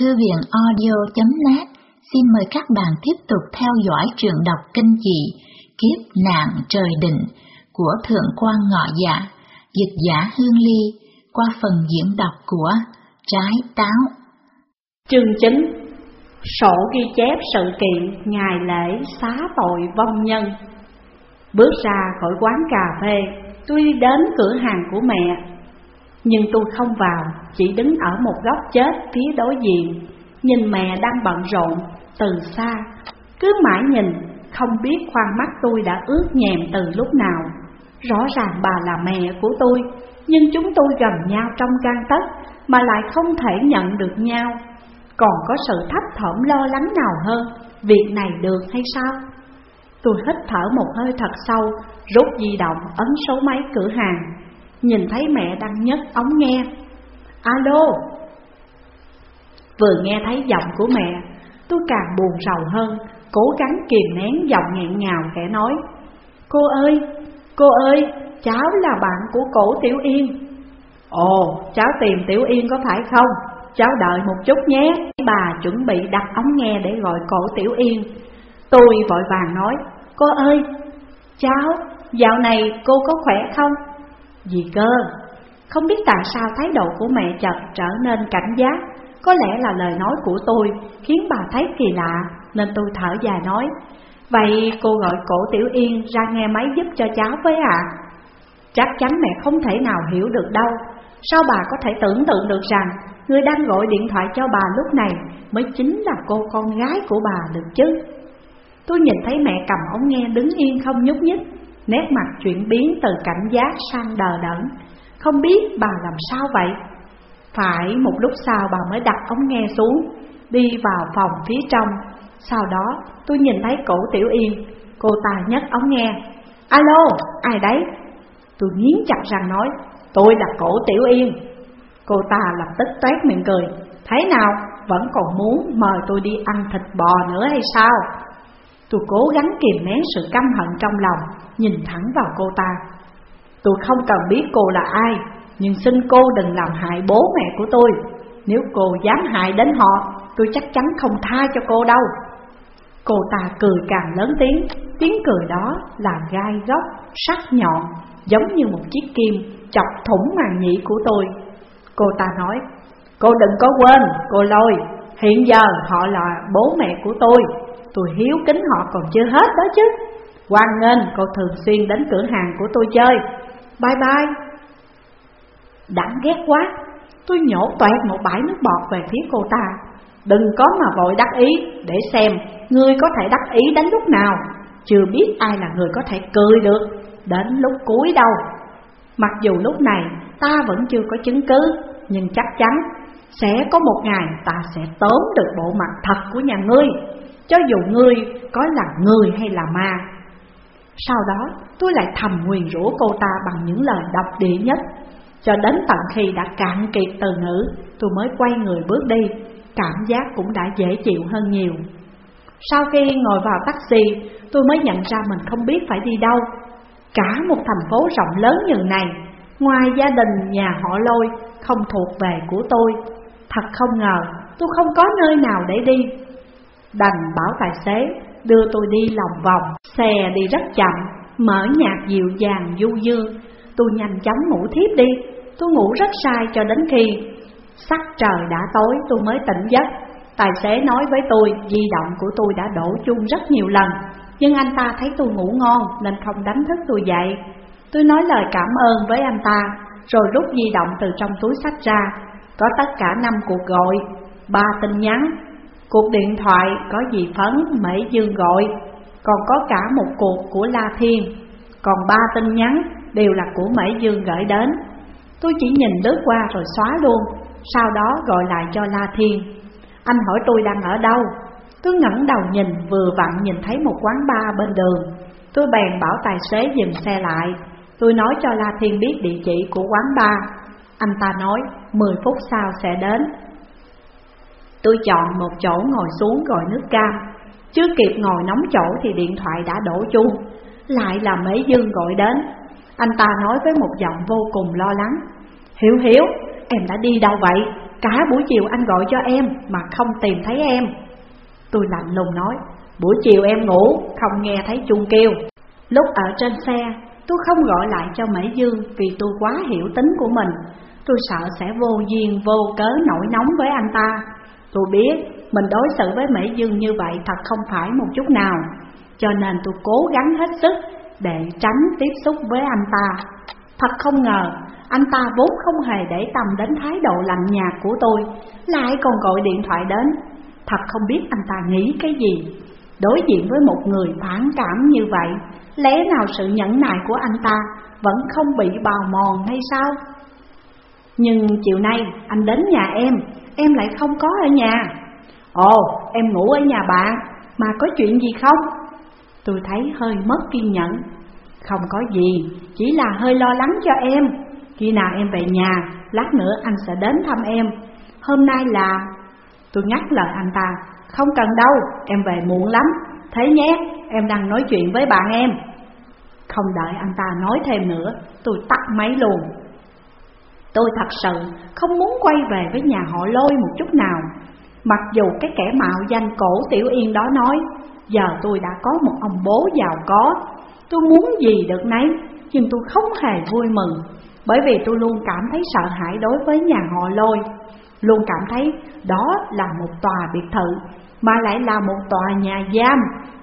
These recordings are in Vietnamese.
Thư viện audio.net xin mời các bạn tiếp tục theo dõi truyện đọc kinh dị Kiếp nạn trời định của Thượng quan Ngọ Dạ, dịch giả Hương Ly qua phần diễn đọc của Trái Táo. Chương 9 Sổ ghi chép sự kiện ngày lễ xá tội vong nhân. Bước ra khỏi quán cà phê, tôi đi đến cửa hàng của mẹ nhưng tôi không vào, chỉ đứng ở một góc chết phía đối diện. Nhìn mẹ đang bận rộn từ xa. Cứ mãi nhìn, không biết khoan mắt tôi đã ướt nhèm từ lúc nào. Rõ ràng bà là mẹ của tôi Nhưng chúng tôi gần nhau trong gan tất Mà lại không thể nhận được nhau. Còn có sự thấp thỏm lo lắng nào hơn Việc này được hay sao? Tôi hít thở một hơi thật sâu Rút di động ấn số máy cửa hàng. Nhìn thấy mẹ đang nhấc ống nghe. Alo. Vừa nghe thấy giọng của mẹ Tôi càng buồn rầu hơn Cố gắng kìm nén giọng nghẹn ngào kẻ nói. Cô ơi, cô ơi, cháu là bạn của cổ Tiểu Yên. Ồ, cháu tìm Tiểu Yên có phải không? Cháu đợi một chút nhé. Bà chuẩn bị đặt ống nghe để gọi cổ Tiểu Yên. Tôi vội vàng nói Cô ơi, cháu, dạo này cô có khỏe không? Gì cơ? Không biết tại sao thái độ của mẹ chợt trở nên cảnh giác. Có lẽ là lời nói của tôi khiến bà thấy kỳ lạ, Nên tôi thở dài nói, Vậy cô gọi cổ Tiểu Yên ra nghe máy giúp cho cháu với ạ. Chắc chắn mẹ không thể nào hiểu được đâu. Sao bà có thể tưởng tượng được rằng Người đang gọi điện thoại cho bà lúc này Mới chính là cô con gái của bà được chứ? Tôi nhìn thấy mẹ cầm ống nghe đứng yên không nhúc nhích. Nét mặt chuyển biến từ cảnh giác sang đờ đẫn. Không biết bà làm sao vậy? Phải một lúc sau bà mới đặt ống nghe xuống Đi vào phòng phía trong. Sau đó tôi nhìn thấy cổ Tiểu Yên. Cô ta nhấc ống nghe. Alo, ai đấy? Tôi nghiến chặt răng nói Tôi là cổ Tiểu Yên. Cô ta lập tức toét miệng cười. Thế nào, vẫn còn muốn mời tôi đi ăn thịt bò nữa hay sao? Tôi cố gắng kìm nén sự căm hận trong lòng Nhìn thẳng vào cô ta. Tôi không cần biết cô là ai Nhưng xin cô đừng làm hại bố mẹ của tôi. Nếu cô dám hại đến họ Tôi chắc chắn không tha cho cô đâu. Cô ta cười càng lớn tiếng. Tiếng cười đó là gai góc, sắc nhọn Giống như một chiếc kim chọc thủng màng nhĩ của tôi. Cô ta nói Cô đừng có quên, cô lôi. Hiện giờ họ là bố mẹ của tôi. Tôi hiếu kính họ còn chưa hết đó chứ. Hoan nghênh cô thường xuyên đến cửa hàng của tôi chơi. Bye bye. Đáng ghét quá. Tôi nhổ toẹt một bãi nước bọt về phía cô ta. Đừng có mà vội đắc ý, Để xem ngươi có thể đắc ý đến lúc nào. Chưa biết ai là người có thể cười được Đến lúc cuối đâu. Mặc dù lúc này ta vẫn chưa có chứng cứ, Nhưng chắc chắn Sẽ có một ngày ta sẽ tóm được bộ mặt thật của nhà ngươi. Cho dù ngươi có là người hay là ma. Sau đó, tôi lại thầm nguyền rủa cô ta bằng những lời độc địa nhất. Cho đến tận khi đã cạn kiệt từ ngữ, Tôi mới quay người bước đi. Cảm giác cũng đã dễ chịu hơn nhiều. Sau khi ngồi vào taxi, Tôi mới nhận ra mình không biết phải đi đâu. Cả một thành phố rộng lớn như này, Ngoài gia đình, nhà họ lôi, Không thuộc về của tôi. Thật không ngờ, tôi không có nơi nào để đi. Đành bảo tài xế đưa tôi đi lòng vòng. Xe đi rất chậm, mở nhạc dịu dàng du dương. Tôi nhanh chóng ngủ thiếp đi. Tôi ngủ rất sai cho đến khi Sắc trời đã tối tôi mới tỉnh giấc. Tài xế nói với tôi di động của tôi đã đổ chuông rất nhiều lần Nhưng anh ta thấy tôi ngủ ngon nên không đánh thức tôi dậy. Tôi nói lời cảm ơn với anh ta Rồi rút di động từ trong túi sách ra. Có tất cả năm cuộc gọi ba tin nhắn Cuộc điện thoại có gì phấn Mễ Dương gọi. Còn có cả một cuộc của La Thiên. Còn ba tin nhắn đều là của Mễ Dương gửi đến. Tôi chỉ nhìn lướt qua rồi xóa luôn, Sau đó gọi lại cho La Thiên. Anh hỏi tôi đang ở đâu. Tôi ngẩng đầu nhìn, vừa vặn nhìn thấy một quán bar bên đường. Tôi bèn bảo tài xế dừng xe lại. Tôi nói cho La Thiên biết địa chỉ của quán bar. Anh ta nói 10 phút sau sẽ đến. Tôi chọn một chỗ ngồi xuống gọi nước cam. Chưa kịp ngồi nóng chỗ thì điện thoại đã đổ chuông. Lại là Mễ Dương gọi đến. Anh ta nói với một giọng vô cùng lo lắng. Hiểu hiểu, em đã đi đâu vậy? cả buổi chiều anh gọi cho em mà không tìm thấy em. Tôi lạnh lùng nói Buổi chiều em ngủ, không nghe thấy chuông kêu. Lúc ở trên xe, tôi không gọi lại cho Mễ Dương Vì tôi quá hiểu tính của mình. Tôi sợ sẽ vô duyên, vô cớ nổi nóng với anh ta. Tôi biết mình đối xử với Mễ Dương như vậy thật không phải một chút nào. Cho nên tôi cố gắng hết sức để tránh tiếp xúc với anh ta. Thật không ngờ, anh ta vốn không hề để tâm đến thái độ lạnh nhạt của tôi Lại còn gọi điện thoại đến. Thật không biết anh ta nghĩ cái gì. Đối diện với một người phản cảm như vậy Lẽ nào sự nhẫn nại của anh ta vẫn không bị bào mòn hay sao? Nhưng chiều nay anh đến nhà em, em lại không có ở nhà. Ồ, em ngủ ở nhà bạn, mà có chuyện gì không? Tôi thấy hơi mất kiên nhẫn. Không có gì, chỉ là hơi lo lắng cho em. Khi nào em về nhà, lát nữa anh sẽ đến thăm em. Hôm nay là... Tôi ngắt lời anh ta Không cần đâu, em về muộn lắm. Thế nhé, em đang nói chuyện với bạn em. Không đợi anh ta nói thêm nữa Tôi tắt máy luôn. Tôi thật sự không muốn quay về với nhà họ lôi một chút nào. Mặc dù cái kẻ mạo danh cổ Tiểu Yên đó nói, Giờ tôi đã có một ông bố giàu có. Tôi muốn gì được nấy, Nhưng tôi không hề vui mừng, Bởi vì tôi luôn cảm thấy sợ hãi đối với nhà họ lôi. Luôn cảm thấy đó là một tòa biệt thự, Mà lại là một tòa nhà giam,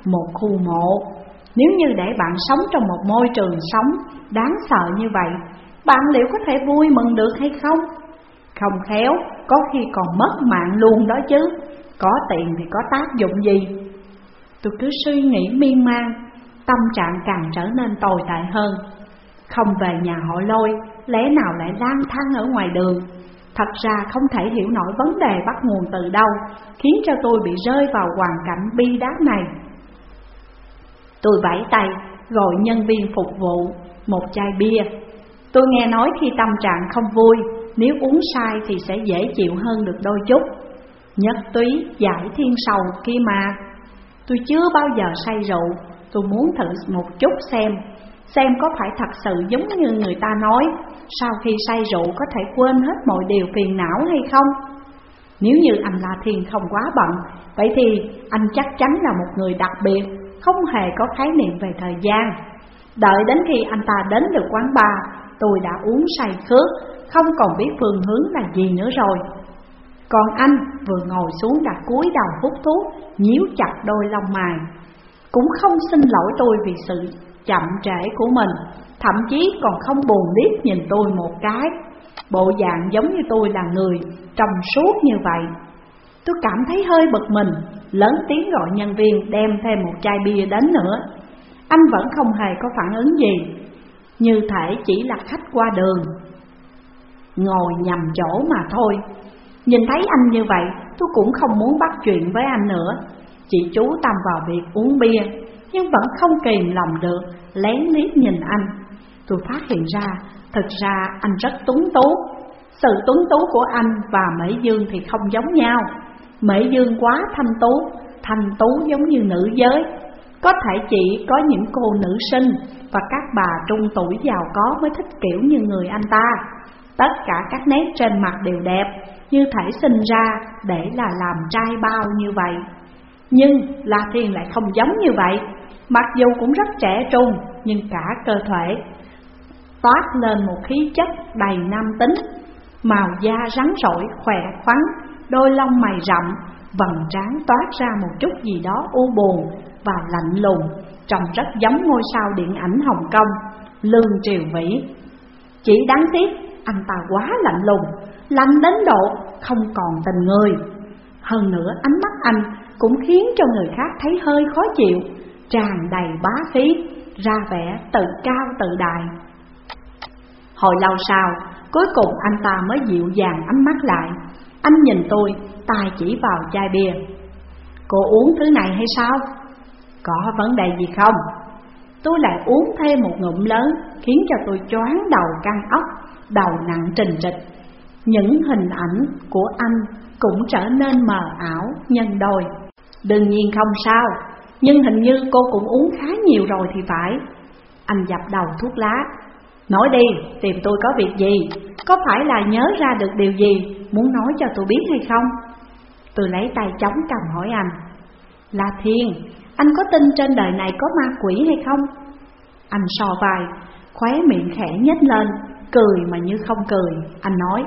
Một khu mộ. Nếu như để bạn sống trong một môi trường sống đáng sợ như vậy bạn liệu có thể vui mừng được hay không? Không khéo, có khi còn mất mạng luôn đó chứ. Có tiền thì có tác dụng gì? Tôi cứ suy nghĩ miên man Tâm trạng càng trở nên tồi tệ hơn. Không về nhà họ lôi Lẽ nào lại lang thang ở ngoài đường? Thật ra không thể hiểu nổi vấn đề bắt nguồn từ đâu Khiến cho tôi bị rơi vào hoàn cảnh bi đát này. Tôi vẫy tay gọi nhân viên phục vụ một chai bia. Tôi nghe nói khi tâm trạng không vui, Nếu uống sai thì sẽ dễ chịu hơn được đôi chút. Nhất túy giải thiên sầu kia mà. Tôi chưa bao giờ say rượu, Tôi muốn thử một chút xem Xem có phải thật sự giống như người ta nói, Sau khi say rượu có thể quên hết mọi điều phiền não hay không? Nếu như anh La Thiên không quá bận, Vậy thì anh chắc chắn là một người đặc biệt, Không hề có khái niệm về thời gian. Đợi đến khi anh ta đến được quán bar Tôi đã uống say khớt, Không còn biết phương hướng là gì nữa rồi. Còn anh vừa ngồi xuống đã cúi đầu hút thuốc Nhíu chặt đôi lông mày. Cũng không xin lỗi tôi vì sự chậm trễ của mình Thậm chí còn không buồn liếc nhìn tôi một cái. Bộ dạng giống như tôi là người trong suốt như vậy. Tôi cảm thấy hơi bực mình Lớn tiếng gọi nhân viên đem thêm một chai bia đến nữa. Anh vẫn không hề có phản ứng gì. Như thể chỉ là khách qua đường. Ngồi nhầm chỗ mà thôi. Nhìn thấy anh như vậy, tôi cũng không muốn bắt chuyện với anh nữa. Chỉ chú tâm vào việc uống bia, Nhưng vẫn không kìm lòng được, lén liếc nhìn anh. Tôi phát hiện ra Thực ra anh rất tuấn tú. Sự tuấn tú của anh và Mỹ Dương thì không giống nhau. Mỹ Dương quá thanh tú Thanh tú giống như nữ giới. Có thể chỉ có những cô nữ sinh Và các bà trung tuổi giàu có mới thích kiểu như người anh ta. Tất cả các nét trên mặt đều đẹp Như thể sinh ra để là làm trai bao như vậy. Nhưng La Thiên lại không giống như vậy. Mặc dù cũng rất trẻ trung Nhưng cả cơ thể Toát lên một khí chất đầy nam tính. Màu da rắn rỏi, khỏe khoắn Đôi lông mày rậm Vầng trán toát ra một chút gì đó u buồn. Và lạnh lùng Trông rất giống ngôi sao điện ảnh Hồng Kông Lương Triều Vĩ Chỉ đáng tiếc anh ta quá lạnh lùng Lạnh đến độ không còn tình người. Hơn nữa ánh mắt anh cũng khiến cho người khác thấy hơi khó chịu Tràn đầy bá khí, ra vẻ tự cao tự đại. Hồi lâu sau, cuối cùng anh ta mới dịu dàng ánh mắt lại. Anh nhìn tôi, tay chỉ vào chai bia. Cô uống thứ này hay sao? Có vấn đề gì không? Tôi lại uống thêm một ngụm lớn Khiến cho tôi choáng đầu căng óc Đầu nặng trình trịch Những hình ảnh của anh cũng trở nên mờ ảo nhân đôi Đương nhiên không sao Nhưng hình như cô cũng uống khá nhiều rồi thì phải Anh dập đầu thuốc lá Nói đi, tìm tôi có việc gì? Có phải là nhớ ra được điều gì, muốn nói cho tôi biết hay không? Tôi lấy tay chống cầm hỏi anh La Thiên, anh có tin trên đời này có ma quỷ hay không? Anh so vai, khóe miệng khẽ nhếch lên, cười mà như không cười Anh nói,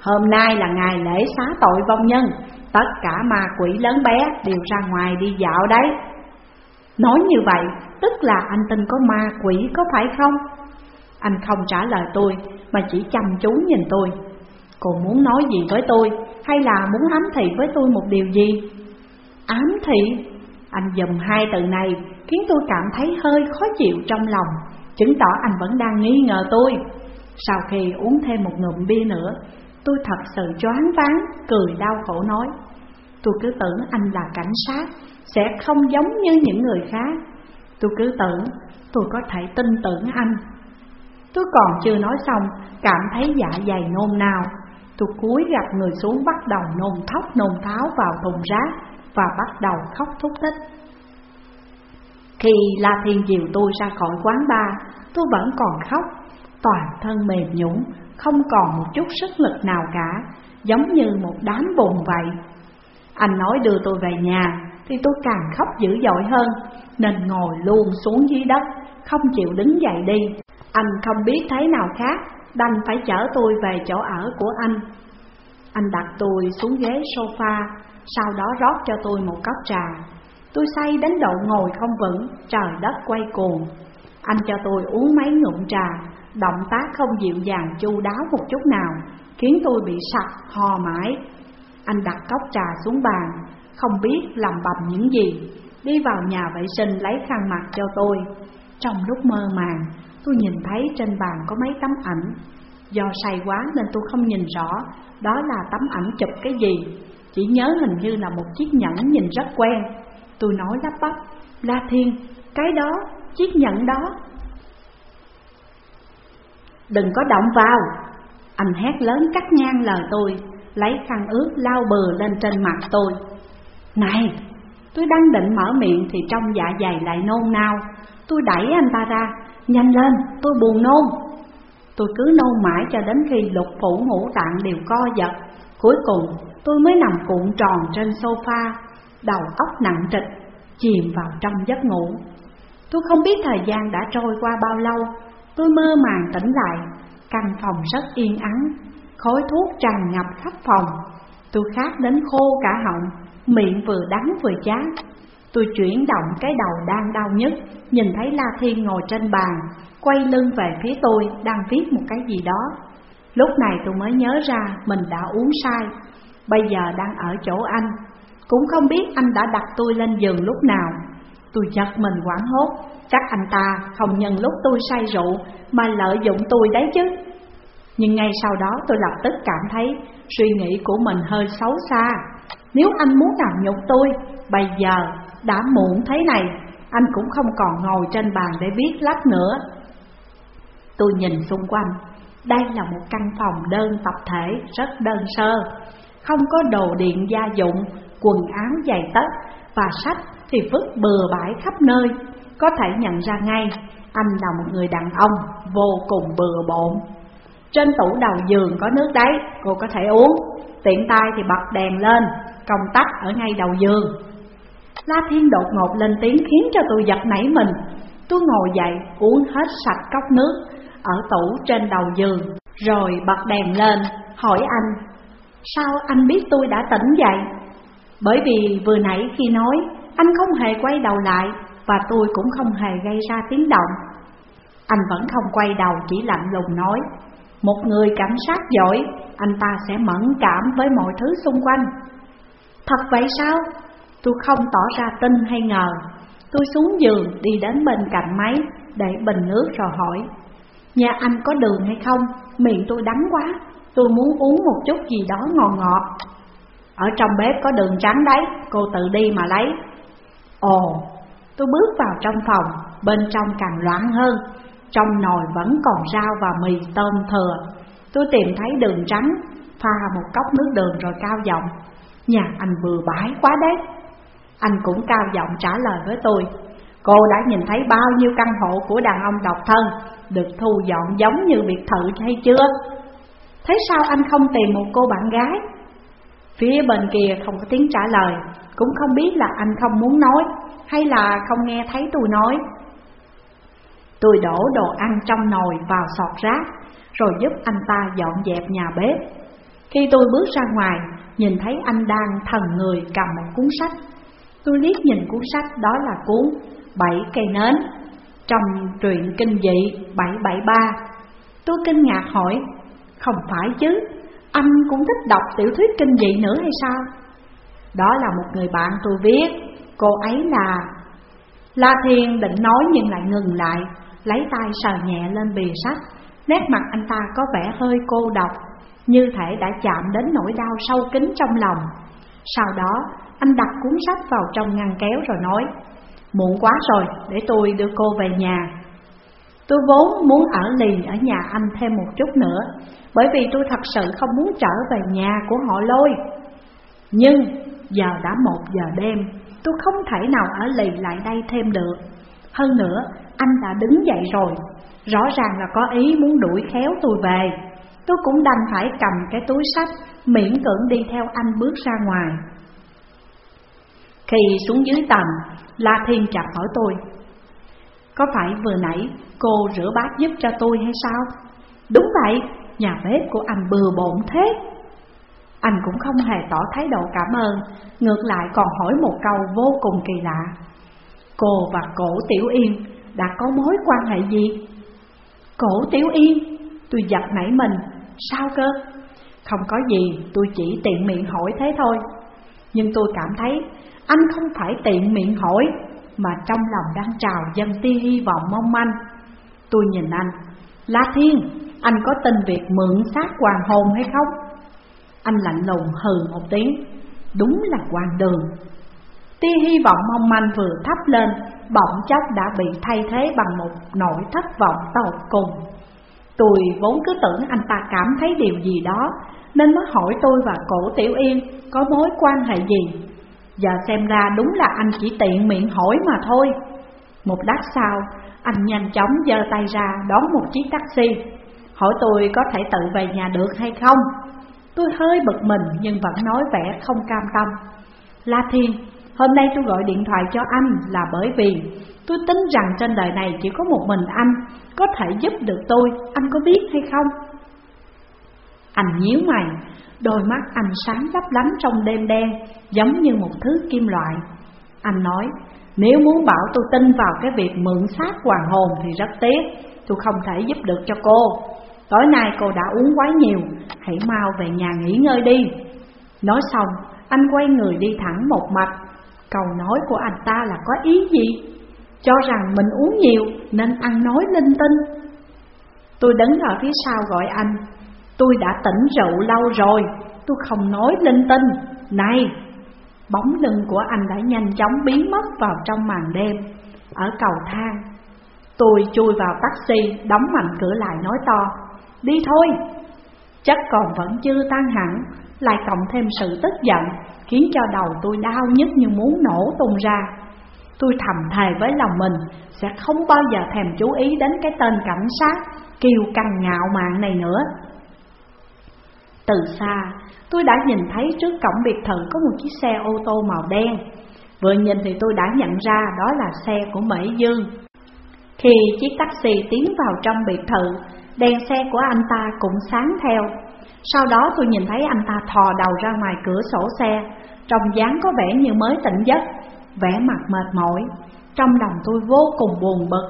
hôm nay là ngày lễ xá tội vong nhân Tất cả ma quỷ lớn bé đều ra ngoài đi dạo đấy Nói như vậy, tức là anh tin có ma quỷ có phải không? Anh không trả lời tôi, mà chỉ chăm chú nhìn tôi Cô muốn nói gì với tôi, hay là muốn ám thị với tôi một điều gì? Ám thị? Anh dùng hai từ này khiến tôi cảm thấy hơi khó chịu trong lòng Chứng tỏ anh vẫn đang nghi ngờ tôi. Sau khi uống thêm một ngụm bia nữa Tôi thật sự choáng váng, cười đau khổ nói Tôi cứ tưởng anh là cảnh sát Sẽ không giống như những người khác. Tôi cứ tưởng tôi có thể tin tưởng anh. Tôi còn chưa nói xong Cảm thấy dạ dày nôn nao Tôi cúi gặp người xuống bắt đầu nôn thóc nôn tháo vào thùng rác. Và bắt đầu khóc thúc thích Khi La Thiên dìu tôi ra khỏi quán bar, Tôi vẫn còn khóc, Toàn thân mềm nhũn, Không còn một chút sức lực nào cả, Giống như một đám bùn vậy. Anh nói đưa tôi về nhà, Thì tôi càng khóc dữ dội hơn, Nên ngồi luôn xuống dưới đất, Không chịu đứng dậy đi. Anh không biết thế nào khác, Đành phải chở tôi về chỗ ở của anh. Anh đặt tôi xuống ghế sofa sau đó rót cho tôi một cốc trà. Tôi say đến độ ngồi không vững, Trời đất quay cuồng. Anh cho tôi uống mấy ngụm trà, Động tác không dịu dàng chu đáo một chút nào, Khiến tôi bị sặc hò mãi. Anh đặt cốc trà xuống bàn, Không biết làm bầm những gì, Đi vào nhà vệ sinh lấy khăn mặt cho tôi. Trong lúc mơ màng, Tôi nhìn thấy trên bàn có mấy tấm ảnh. Do say quá nên tôi không nhìn rõ, Đó là tấm ảnh chụp cái gì. Chỉ nhớ hình như là một chiếc nhẫn nhìn rất quen. Tôi nói lắp bắp La Thiên, cái đó, chiếc nhẫn đó. Đừng có động vào. Anh hét lớn cắt ngang lời tôi Lấy khăn ướt lau bừa lên trên mặt tôi. Này, tôi đang định mở miệng thì trong dạ dày lại nôn nao. Tôi đẩy anh ta ra Nhanh lên, tôi buồn nôn. Tôi cứ nôn mãi cho đến khi lục phủ ngũ tạng đều co giật. Cuối cùng tôi mới nằm cuộn tròn trên sofa Đầu óc nặng trịch, chìm vào trong giấc ngủ. Tôi không biết thời gian đã trôi qua bao lâu Tôi mơ màng tỉnh lại Căn phòng rất yên ắng Khói thuốc tràn ngập khắp phòng. Tôi khát đến khô cả họng Miệng vừa đắng vừa chát. Tôi chuyển động cái đầu đang đau nhất Nhìn thấy La Thiên ngồi trên bàn Quay lưng về phía tôi đang viết một cái gì đó. Lúc này tôi mới nhớ ra mình đã uống sai Bây giờ đang ở chỗ anh. Cũng không biết anh đã đặt tôi lên giường lúc nào. Tôi giật mình quảng hốt. Chắc anh ta không nhân lúc tôi say rượu Mà lợi dụng tôi đấy chứ. Nhưng ngay sau đó tôi lập tức cảm thấy Suy nghĩ của mình hơi xấu xa. Nếu anh muốn làm nhục tôi, Bây giờ đã muộn thế này, Anh cũng không còn ngồi trên bàn để viết lách nữa. Tôi nhìn xung quanh. Đây là một căn phòng đơn tập thể rất đơn sơ. Không có đồ điện gia dụng, quần áo giày tất Và sách thì vứt bừa bãi khắp nơi. Có thể nhận ra ngay anh là một người đàn ông vô cùng bừa bộn. Trên tủ đầu giường có nước đấy, cô có thể uống. Tiện tay thì bật đèn lên, công tắc ở ngay đầu giường. La Thiên đột ngột lên tiếng khiến cho tôi giật nảy mình. Tôi ngồi dậy uống hết sạch cốc nước ở tủ trên đầu giường, Rồi bật đèn lên, hỏi anh, Sao anh biết tôi đã tỉnh dậy? Bởi vì vừa nãy khi nói, anh không hề quay đầu lại Và tôi cũng không hề gây ra tiếng động Anh vẫn không quay đầu, chỉ lạnh lùng nói, Một người cảnh sát giỏi, Anh ta sẽ mẫn cảm với mọi thứ xung quanh Thật vậy sao? Tôi không tỏ ra tin hay ngờ Tôi xuống giường đi đến bên cạnh máy Để bình nước rồi hỏi Nhà anh có đường hay không? Miệng tôi đắng quá. Tôi muốn uống một chút gì đó ngọt ngọt. Ở trong bếp có đường trắng đấy. Cô tự đi mà lấy. Ồ, tôi bước vào trong phòng. Bên trong càng loạn hơn. Trong nồi vẫn còn rau và mì tôm thừa. Tôi tìm thấy đường trắng. Pha một cốc nước đường rồi cao giọng. Nhà anh vừa bãi quá đấy. Anh cũng cao giọng trả lời với tôi. Cô đã nhìn thấy bao nhiêu căn hộ của đàn ông độc thân được thu dọn giống như biệt thự hay chưa? Thế sao anh không tìm một cô bạn gái? Phía bên kia không có tiếng trả lời, Cũng không biết là anh không muốn nói, Hay là không nghe thấy tôi nói Tôi đổ đồ ăn trong nồi vào sọt rác, Rồi giúp anh ta dọn dẹp nhà bếp Khi tôi bước ra ngoài, Nhìn thấy anh đang thần người cầm một cuốn sách Tôi liếc nhìn cuốn sách, đó là cuốn Bảy cây nến trong truyện kinh dị 773 Tôi kinh ngạc hỏi, Không phải chứ, Anh cũng thích đọc tiểu thuyết kinh dị nữa hay sao? Đó là một người bạn tôi viết, Cô ấy là La Thiên định nói nhưng lại ngừng lại, Lấy tay sờ nhẹ lên bìa sách, Nét mặt anh ta có vẻ hơi cô độc, Như thể đã chạm đến nỗi đau sâu kín trong lòng Sau đó, anh đặt cuốn sách vào trong ngăn kéo rồi nói Muộn quá rồi, để tôi đưa cô về nhà. Tôi vốn muốn ở liền ở nhà anh thêm một chút nữa Bởi vì tôi thật sự không muốn trở về nhà của họ lôi. Nhưng giờ đã một giờ đêm Tôi không thể nào ở lì lại đây thêm được. Hơn nữa anh đã đứng dậy rồi Rõ ràng là có ý muốn đuổi khéo tôi về. Tôi cũng đành phải cầm cái túi sách Miễn cưỡng đi theo anh bước ra ngoài. Khi xuống dưới tầng La Thiên chặt hỏi tôi Có phải vừa nãy cô rửa bát giúp cho tôi hay sao? Đúng vậy, nhà bếp của anh bừa bộn thế Anh cũng không hề tỏ thái độ cảm ơn Ngược lại còn hỏi một câu vô cùng kỳ lạ Cô và cổ Tiểu Yên đã có mối quan hệ gì? Cổ Tiểu Yên, tôi giật nảy mình, sao cơ? Không có gì, tôi chỉ tiện miệng hỏi thế thôi Nhưng tôi cảm thấy anh không phải tiện miệng hỏi Mà trong lòng đang trào dâng tia hy vọng mong manh. Tôi nhìn anh La Thiên, anh có tin việc mượn xác hoàng hồn hay không? Anh lạnh lùng hừ một tiếng Đúng là hoàng đường. Tia hy vọng mong manh vừa thắp lên Bỗng chốc đã bị thay thế bằng một nỗi thất vọng tột cùng. Tôi vốn cứ tưởng anh ta cảm thấy điều gì đó Nên mới hỏi tôi và cổ Tiểu Yên có mối quan hệ gì. Giờ xem ra đúng là anh chỉ tiện miệng hỏi mà thôi. Một lát sau, anh nhanh chóng giơ tay ra đón một chiếc taxi. Hỏi tôi có thể tự về nhà được hay không? Tôi hơi bực mình nhưng vẫn nói vẻ không cam tâm. La Thiên, hôm nay tôi gọi điện thoại cho anh là bởi vì Tôi tính rằng trên đời này chỉ có một mình anh Có thể giúp được tôi, anh có biết hay không? Anh nhíu mày Đôi mắt anh sáng lấp lánh trong đêm đen, Giống như một thứ kim loại. Anh nói, Nếu muốn bảo tôi tin vào cái việc mượn xác hoàng hồn thì rất tiếc, Tôi không thể giúp được cho cô. Tối nay cô đã uống quá nhiều, Hãy mau về nhà nghỉ ngơi đi. Nói xong, anh quay người đi thẳng một mạch. Câu nói của anh ta là có ý gì? Cho rằng mình uống nhiều nên ăn nói linh tinh. Tôi đứng ở phía sau gọi anh Tôi đã tỉnh rượu lâu rồi. Tôi không nói linh tinh. Này, Bóng lưng của anh đã nhanh chóng biến mất vào trong màn đêm. Ở cầu thang, Tôi chui vào taxi, Đóng mạnh cửa lại nói to, Đi thôi. Chắc còn vẫn chưa tan hẳn, Lại cộng thêm sự tức giận, Khiến cho đầu tôi đau nhất như muốn nổ tung ra. Tôi thầm thề với lòng mình, Sẽ không bao giờ thèm chú ý đến cái tên cảnh sát Kiều căng ngạo mạn này nữa từ xa, tôi đã nhìn thấy trước cổng biệt thự có một chiếc xe ô tô màu đen. Vừa nhìn thì tôi đã nhận ra đó là xe của Mỹ Dương. Khi chiếc taxi tiến vào trong biệt thự, đèn xe của anh ta cũng sáng theo. Sau đó tôi nhìn thấy anh ta thò đầu ra ngoài cửa sổ xe, trông dáng có vẻ như mới tỉnh giấc, vẻ mặt mệt mỏi. Trong lòng tôi vô cùng buồn bực,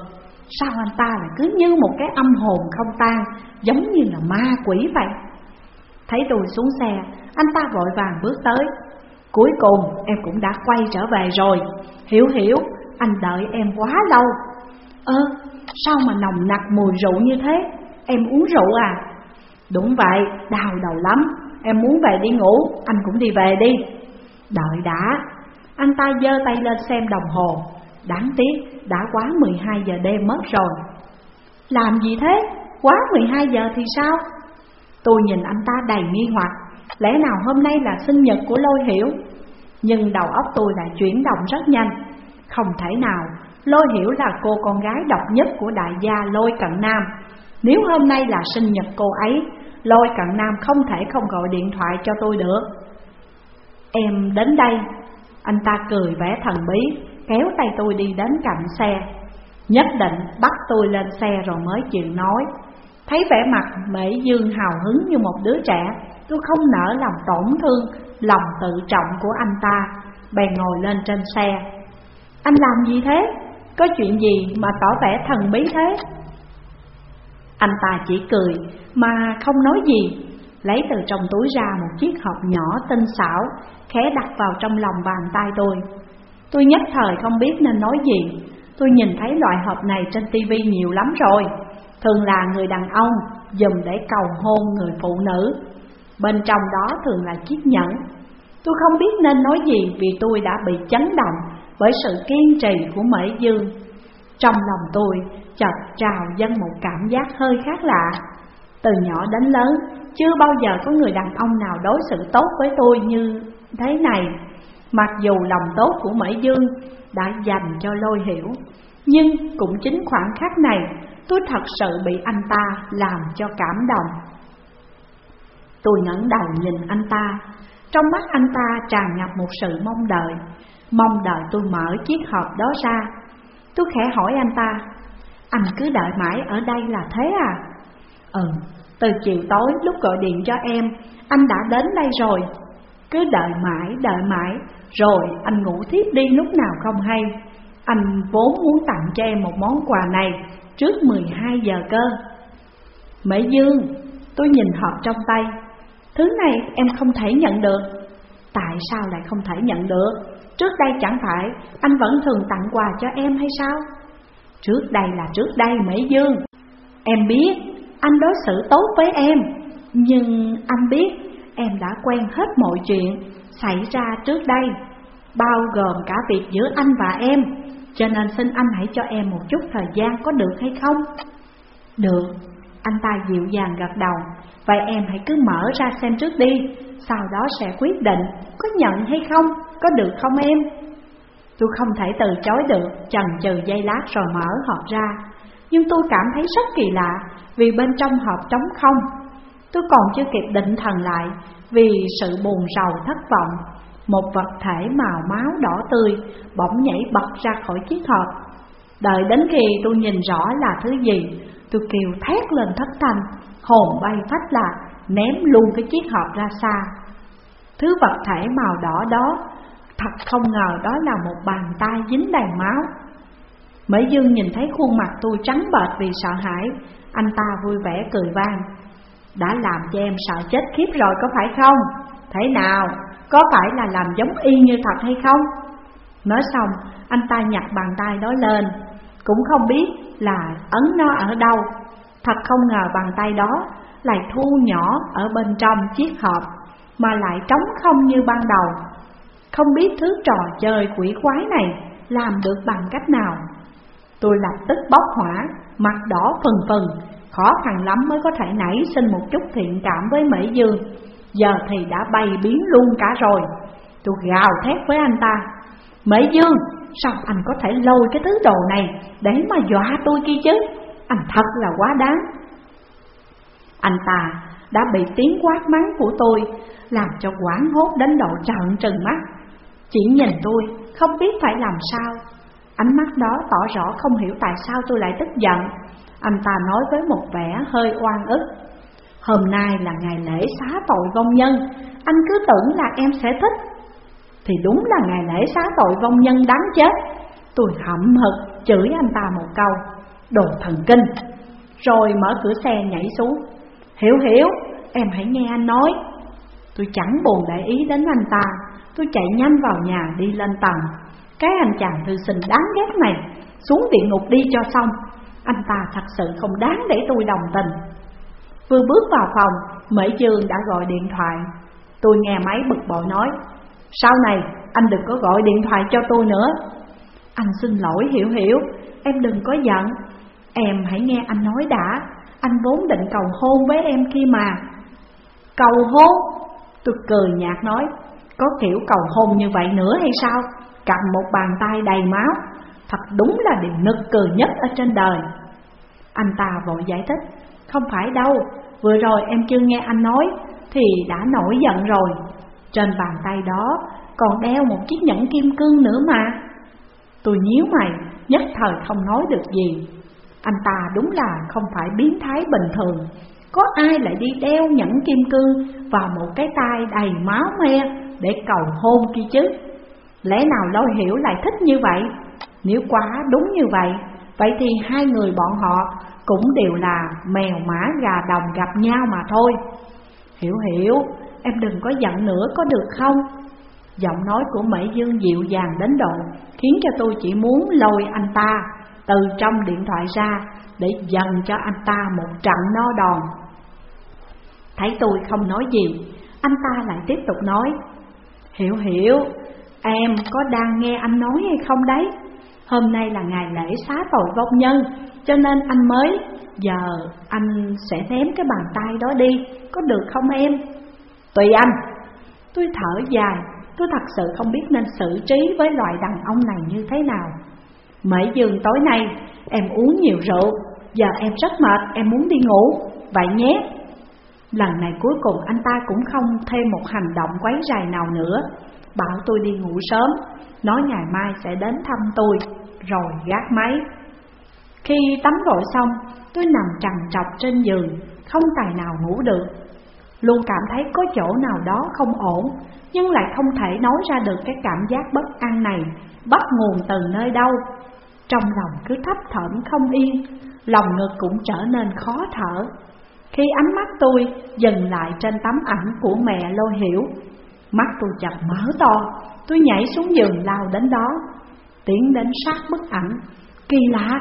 sao anh ta lại cứ như một cái âm hồn không tan, giống như là ma quỷ vậy. Thấy tôi xuống xe, anh ta vội vàng bước tới. Cuối cùng em cũng đã quay trở về rồi. Hiểu hiểu, anh đợi em quá lâu. Ơ, sao mà nồng nặc mùi rượu như thế? Em uống rượu à? Đúng vậy, đau đầu lắm. Em muốn về đi ngủ, anh cũng đi về đi. Đợi đã. Anh ta giơ tay lên xem đồng hồ. Đáng tiếc, đã quá 12 giờ đêm mất rồi. Làm gì thế? Quá 12 giờ thì sao? Tôi nhìn anh ta đầy nghi hoặc. Lẽ nào hôm nay là sinh nhật của lôi hiểu? Nhưng đầu óc tôi lại chuyển động rất nhanh. Không thể nào, Lôi hiểu là cô con gái độc nhất của đại gia Lôi Cận Nam. Nếu hôm nay là sinh nhật cô ấy, Lôi Cận Nam không thể không gọi điện thoại cho tôi được. Em đến đây. Anh ta cười vẻ thần bí, Kéo tay tôi đi đến cạnh xe. Nhất định bắt tôi lên xe rồi mới chịu nói. Thấy vẻ mặt Mễ Dương hào hứng như một đứa trẻ, Tôi không nỡ làm tổn thương lòng tự trọng của anh ta. Bèn ngồi lên trên xe. Anh làm gì thế? Có chuyện gì mà tỏ vẻ thần bí thế? Anh ta chỉ cười, mà không nói gì. Lấy từ trong túi ra một chiếc hộp nhỏ tinh xảo, Khẽ đặt vào trong lòng bàn tay tôi. Tôi nhất thời không biết nên nói gì. Tôi nhìn thấy loại hộp này trên tivi nhiều lắm rồi. Thường là người đàn ông dùng để cầu hôn người phụ nữ. Bên trong đó thường là chiếc nhẫn. Tôi không biết nên nói gì vì tôi đã bị chấn động Bởi sự kiên trì của Mễ Dương. Trong lòng tôi chợt trào dâng một cảm giác hơi khác lạ. Từ nhỏ đến lớn, chưa bao giờ có người đàn ông nào đối xử tốt với tôi như thế này. Mặc dù lòng tốt của Mễ Dương đã dành cho lôi hiểu, Nhưng cũng chính khoảng khắc này tôi thật sự bị anh ta làm cho cảm động. Tôi ngẩng đầu nhìn anh ta. Trong mắt anh ta tràn ngập một sự mong đợi. Mong đợi tôi mở chiếc hộp đó ra. Tôi khẽ hỏi anh ta Anh cứ đợi mãi ở đây là thế à? Ừ, từ chiều tối lúc gọi điện cho em Anh đã đến đây rồi. Cứ đợi mãi, đợi mãi Rồi anh ngủ thiếp đi lúc nào không hay. Anh vốn muốn tặng cho em một món quà này. Trước 12 giờ cơ. Mễ Dương, tôi nhìn hộp trong tay. Thứ này em không thể nhận được. Tại sao lại không thể nhận được? Trước đây chẳng phải anh vẫn thường tặng quà cho em hay sao? Trước đây là trước đây Mỹ Dương. Em biết anh đối xử tốt với em. Nhưng anh biết em đã quen hết mọi chuyện xảy ra trước đây Bao gồm cả việc giữa anh và em. Cho nên xin anh hãy cho em một chút thời gian có được hay không? Được, anh ta dịu dàng gật đầu. Vậy em hãy cứ mở ra xem trước đi. Sau đó sẽ quyết định có nhận hay không, có được không em? Tôi không thể từ chối được, chần chừ giây lát rồi mở hộp ra. Nhưng tôi cảm thấy rất kỳ lạ vì bên trong hộp trống không. Tôi còn chưa kịp định thần lại vì sự buồn rầu thất vọng. Một vật thể màu máu đỏ tươi bỗng nhảy bật ra khỏi chiếc hộp Đợi đến khi tôi nhìn rõ là thứ gì, Tôi kêu thét lên thất thanh, Hồn bay phách lạc, Ném luôn cái chiếc hộp ra xa Thứ vật thể màu đỏ đó, Thật không ngờ đó là một bàn tay dính đầy máu Mỹ Dương nhìn thấy khuôn mặt tôi trắng bệch vì sợ hãi, Anh ta vui vẻ cười vang Đã làm cho em sợ chết khiếp rồi có phải không? Thế nào? Có phải là làm giống y như thật hay không? Nói xong, anh ta nhặt bàn tay đó lên. Cũng không biết là ấn nó ở đâu. Thật không ngờ bàn tay đó lại thu nhỏ ở bên trong chiếc hộp Mà lại trống không như ban đầu. Không biết thứ trò chơi quỷ quái này làm được bằng cách nào. Tôi lập tức bốc hỏa, mặt đỏ phần phần Khó khăn lắm mới có thể nảy sinh một chút thiện cảm với Mỹ Dương. Giờ thì đã bay biến luôn cả rồi. Tôi gào thét với anh ta. Mễ Dương, sao anh có thể lôi cái thứ đồ này để mà dọa tôi kia chứ? Anh thật là quá đáng. Anh ta đã bị tiếng quát mắng của tôi Làm cho quảng hốt đến độ trợn trừng mắt. Chỉ nhìn tôi không biết phải làm sao. Ánh mắt đó tỏ rõ không hiểu tại sao tôi lại tức giận. Anh ta nói với một vẻ hơi oan ức. Hôm nay là ngày lễ xá tội vong nhân. Anh cứ tưởng là em sẽ thích. Thì đúng là ngày lễ xá tội vong nhân đáng chết. Tôi hậm hực chửi anh ta một câu. Đồ thần kinh. Rồi mở cửa xe nhảy xuống. Hiểu hiểu, em hãy nghe anh nói. Tôi chẳng buồn để ý đến anh ta. Tôi chạy nhanh vào nhà đi lên tầng. Cái anh chàng thư sinh đáng ghét này Xuống địa ngục đi cho xong. Anh ta thật sự không đáng để tôi đồng tình. Vừa bước vào phòng, Mễ Dương đã gọi điện thoại. Tôi nghe máy bực bội nói, Sau này, anh đừng có gọi điện thoại cho tôi nữa. Anh xin lỗi, hiểu hiểu, Em đừng có giận. Em hãy nghe anh nói đã, Anh vốn định cầu hôn với em kia mà. Cầu hôn? Tôi cười nhạt nói, Có kiểu cầu hôn như vậy nữa hay sao? Cầm một bàn tay đầy máu, thật đúng là điều nực cười nhất ở trên đời. Anh ta vội giải thích không phải đâu, vừa rồi em chưa nghe anh nói Thì đã nổi giận rồi. Trên bàn tay đó còn đeo một chiếc nhẫn kim cương nữa mà. Tôi nhíu mày, nhất thời không nói được gì. Anh ta đúng là không phải biến thái bình thường. Có ai lại đi đeo nhẫn kim cương vào một cái tay đầy máu me để cầu hôn kia chứ? Lẽ nào lôi hiểu lại thích như vậy? Nếu quá đúng như vậy Vậy thì hai người bọn họ cũng đều là mèo mã gà đồng gặp nhau mà thôi Hiểu hiểu, em đừng có giận nữa có được không? Giọng nói của Mỹ Dương dịu dàng đến độ Khiến cho tôi chỉ muốn lôi anh ta từ trong điện thoại ra Để dần cho anh ta một trận no đòn Thấy tôi không nói gì Anh ta lại tiếp tục nói Hiểu hiểu, em có đang nghe anh nói hay không đấy? Hôm nay là ngày lễ xá tội vong nhân Cho nên anh mới Giờ anh sẽ ném cái bàn tay đó đi Có được không em? Tùy anh. Tôi thở dài Tôi thật sự không biết nên xử trí với loại đàn ông này như thế nào. Mấy giường tối nay em uống nhiều rượu Giờ em rất mệt, em muốn đi ngủ Vậy nhé. Lần này cuối cùng anh ta cũng không thêm một hành động quấy rầy nào nữa Bảo tôi đi ngủ sớm Nói ngày mai sẽ đến thăm tôi, Rồi gác máy. Khi tắm gội xong, Tôi nằm trằn trọc trên giường, Không tài nào ngủ được. Luôn cảm thấy có chỗ nào đó không ổn, Nhưng lại không thể nói ra được cái cảm giác bất an này, Bắt nguồn từ nơi đâu. Trong lòng cứ thấp thởm không yên, Lòng ngực cũng trở nên khó thở. Khi ánh mắt tôi dừng lại trên tấm ảnh của mẹ lôi hiểu Mắt tôi chặt mở to, Tôi nhảy xuống giường lao đến đó. Tiến đến sát bức ảnh, Kỳ lạ.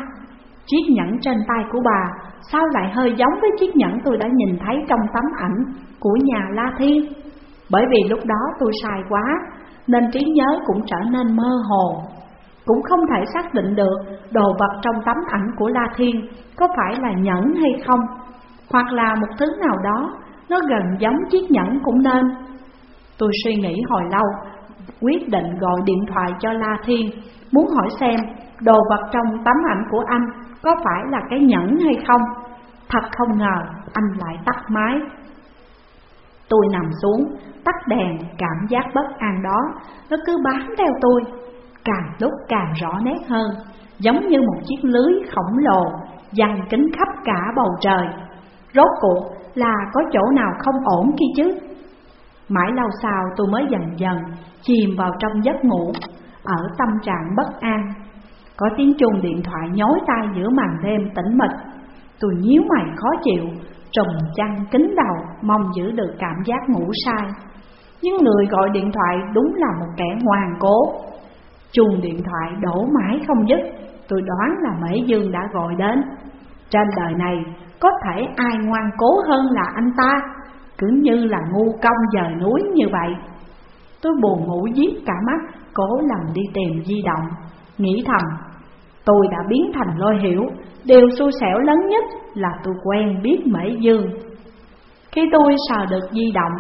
Chiếc nhẫn trên tay của bà, Sao lại hơi giống với chiếc nhẫn tôi đã nhìn thấy trong tấm ảnh Của nhà La Thiên Bởi vì lúc đó tôi sai quá, Nên trí nhớ cũng trở nên mơ hồ. Cũng không thể xác định được Đồ vật trong tấm ảnh của La Thiên Có phải là nhẫn hay không, Hoặc là một thứ nào đó. Nó gần giống chiếc nhẫn cũng nên. Tôi suy nghĩ hồi lâu Quyết định gọi điện thoại cho La Thiên Muốn hỏi xem đồ vật trong tấm ảnh của anh Có phải là cái nhẫn hay không. Thật không ngờ anh lại tắt máy. Tôi nằm xuống, tắt đèn, cảm giác bất an đó Nó cứ bám theo tôi. Càng lúc càng rõ nét hơn Giống như một chiếc lưới khổng lồ Dằn kính khắp cả bầu trời. Rốt cuộc là có chỗ nào không ổn kia chứ? Mãi lâu sau tôi mới dần dần chìm vào trong giấc ngủ, Ở tâm trạng bất an. Có tiếng chuông điện thoại nhói tai giữa màn đêm tĩnh mịch. Tôi nhíu mày khó chịu Trùm chăn kính đầu, mong giữ được cảm giác ngủ sai Nhưng người gọi điện thoại đúng là một kẻ ngoan cố. Chuông điện thoại đổ mãi không dứt, Tôi đoán là Mễ Dương đã gọi đến. Trên đời này, có thể ai ngoan cố hơn là anh ta? Cứ như là ngu công dời núi như vậy. Tôi buồn ngủ giết cả mắt, Cố lòng đi tìm di động. Nghĩ thầm, Tôi đã biến thành lôi hiểu, Điều xui xẻo lớn nhất là tôi quen biết Mễ Dương. Khi tôi sờ được di động,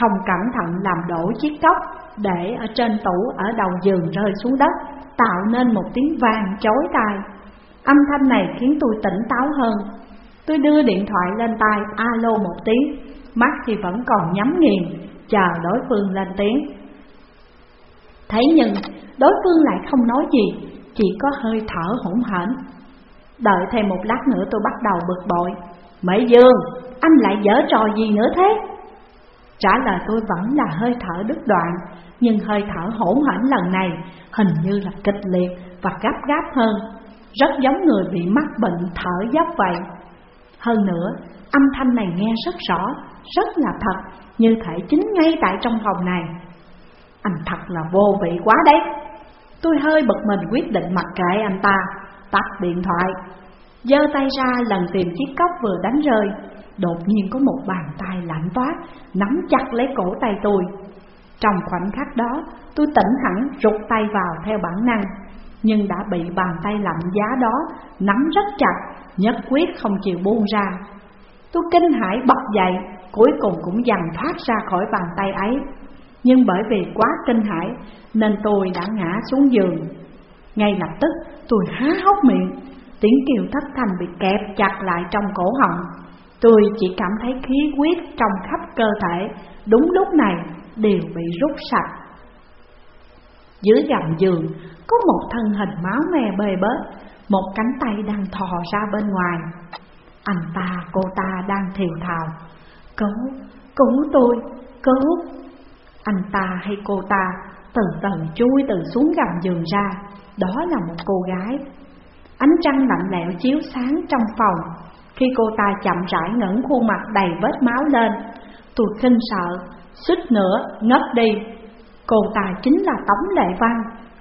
Không cẩn thận làm đổ chiếc cốc Để ở trên tủ ở đầu giường rơi xuống đất, Tạo nên một tiếng vang chói tai. Âm thanh này khiến tôi tỉnh táo hơn. Tôi đưa điện thoại lên tai, alo một tiếng mắt thì vẫn còn nhắm nghiền, chờ đối phương lên tiếng. Thế nhưng đối phương lại không nói gì, chỉ có hơi thở hỗn hển. Đợi thêm một lát nữa tôi bắt đầu bực bội. Mỹ Dương, anh lại dở trò gì nữa thế? Trả lời tôi vẫn là hơi thở đứt đoạn, nhưng hơi thở hỗn hển lần này hình như là kịch liệt và gấp gáp hơn, rất giống người bị mắc bệnh thở dốc vậy. Hơn nữa, âm thanh này nghe rất rõ, rất là thật, như thể chính ngay tại trong phòng này. Anh thật là vô vị quá đấy. Tôi hơi bực mình quyết định mặc kệ anh ta, tắt điện thoại. giơ tay ra lần tìm chiếc cốc vừa đánh rơi, đột nhiên có một bàn tay lạnh toát nắm chặt lấy cổ tay tôi. Trong khoảnh khắc đó, tôi tỉnh hẳn rụt tay vào theo bản năng, nhưng đã bị bàn tay lạnh giá đó nắm rất chặt, nhất quyết không chịu buông ra. Tôi kinh hãi bật dậy, cuối cùng cũng dần thoát ra khỏi bàn tay ấy. Nhưng bởi vì quá kinh hãi nên tôi đã ngã xuống giường. Ngay lập tức tôi há hốc miệng. Tiếng kêu thất thành bị kẹp chặt lại trong cổ họng. Tôi chỉ cảm thấy khí huyết trong khắp cơ thể Đúng lúc này đều bị rút sạch. Dưới gầm giường có một thân hình máu me bê bết Một cánh tay đang thò ra bên ngoài. Anh ta, cô ta đang thiều thào. Cứu, cứu tôi, cứu Anh ta hay cô ta từ từ chui từ xuống gầm giường ra. Đó là một cô gái. Ánh trăng lạnh lẽo chiếu sáng trong phòng. Khi cô ta chậm rãi ngẩng khuôn mặt đầy vết máu lên Tôi kinh sợ, suýt nữa ngất đi. Cô ta chính là Tống Lệ Văn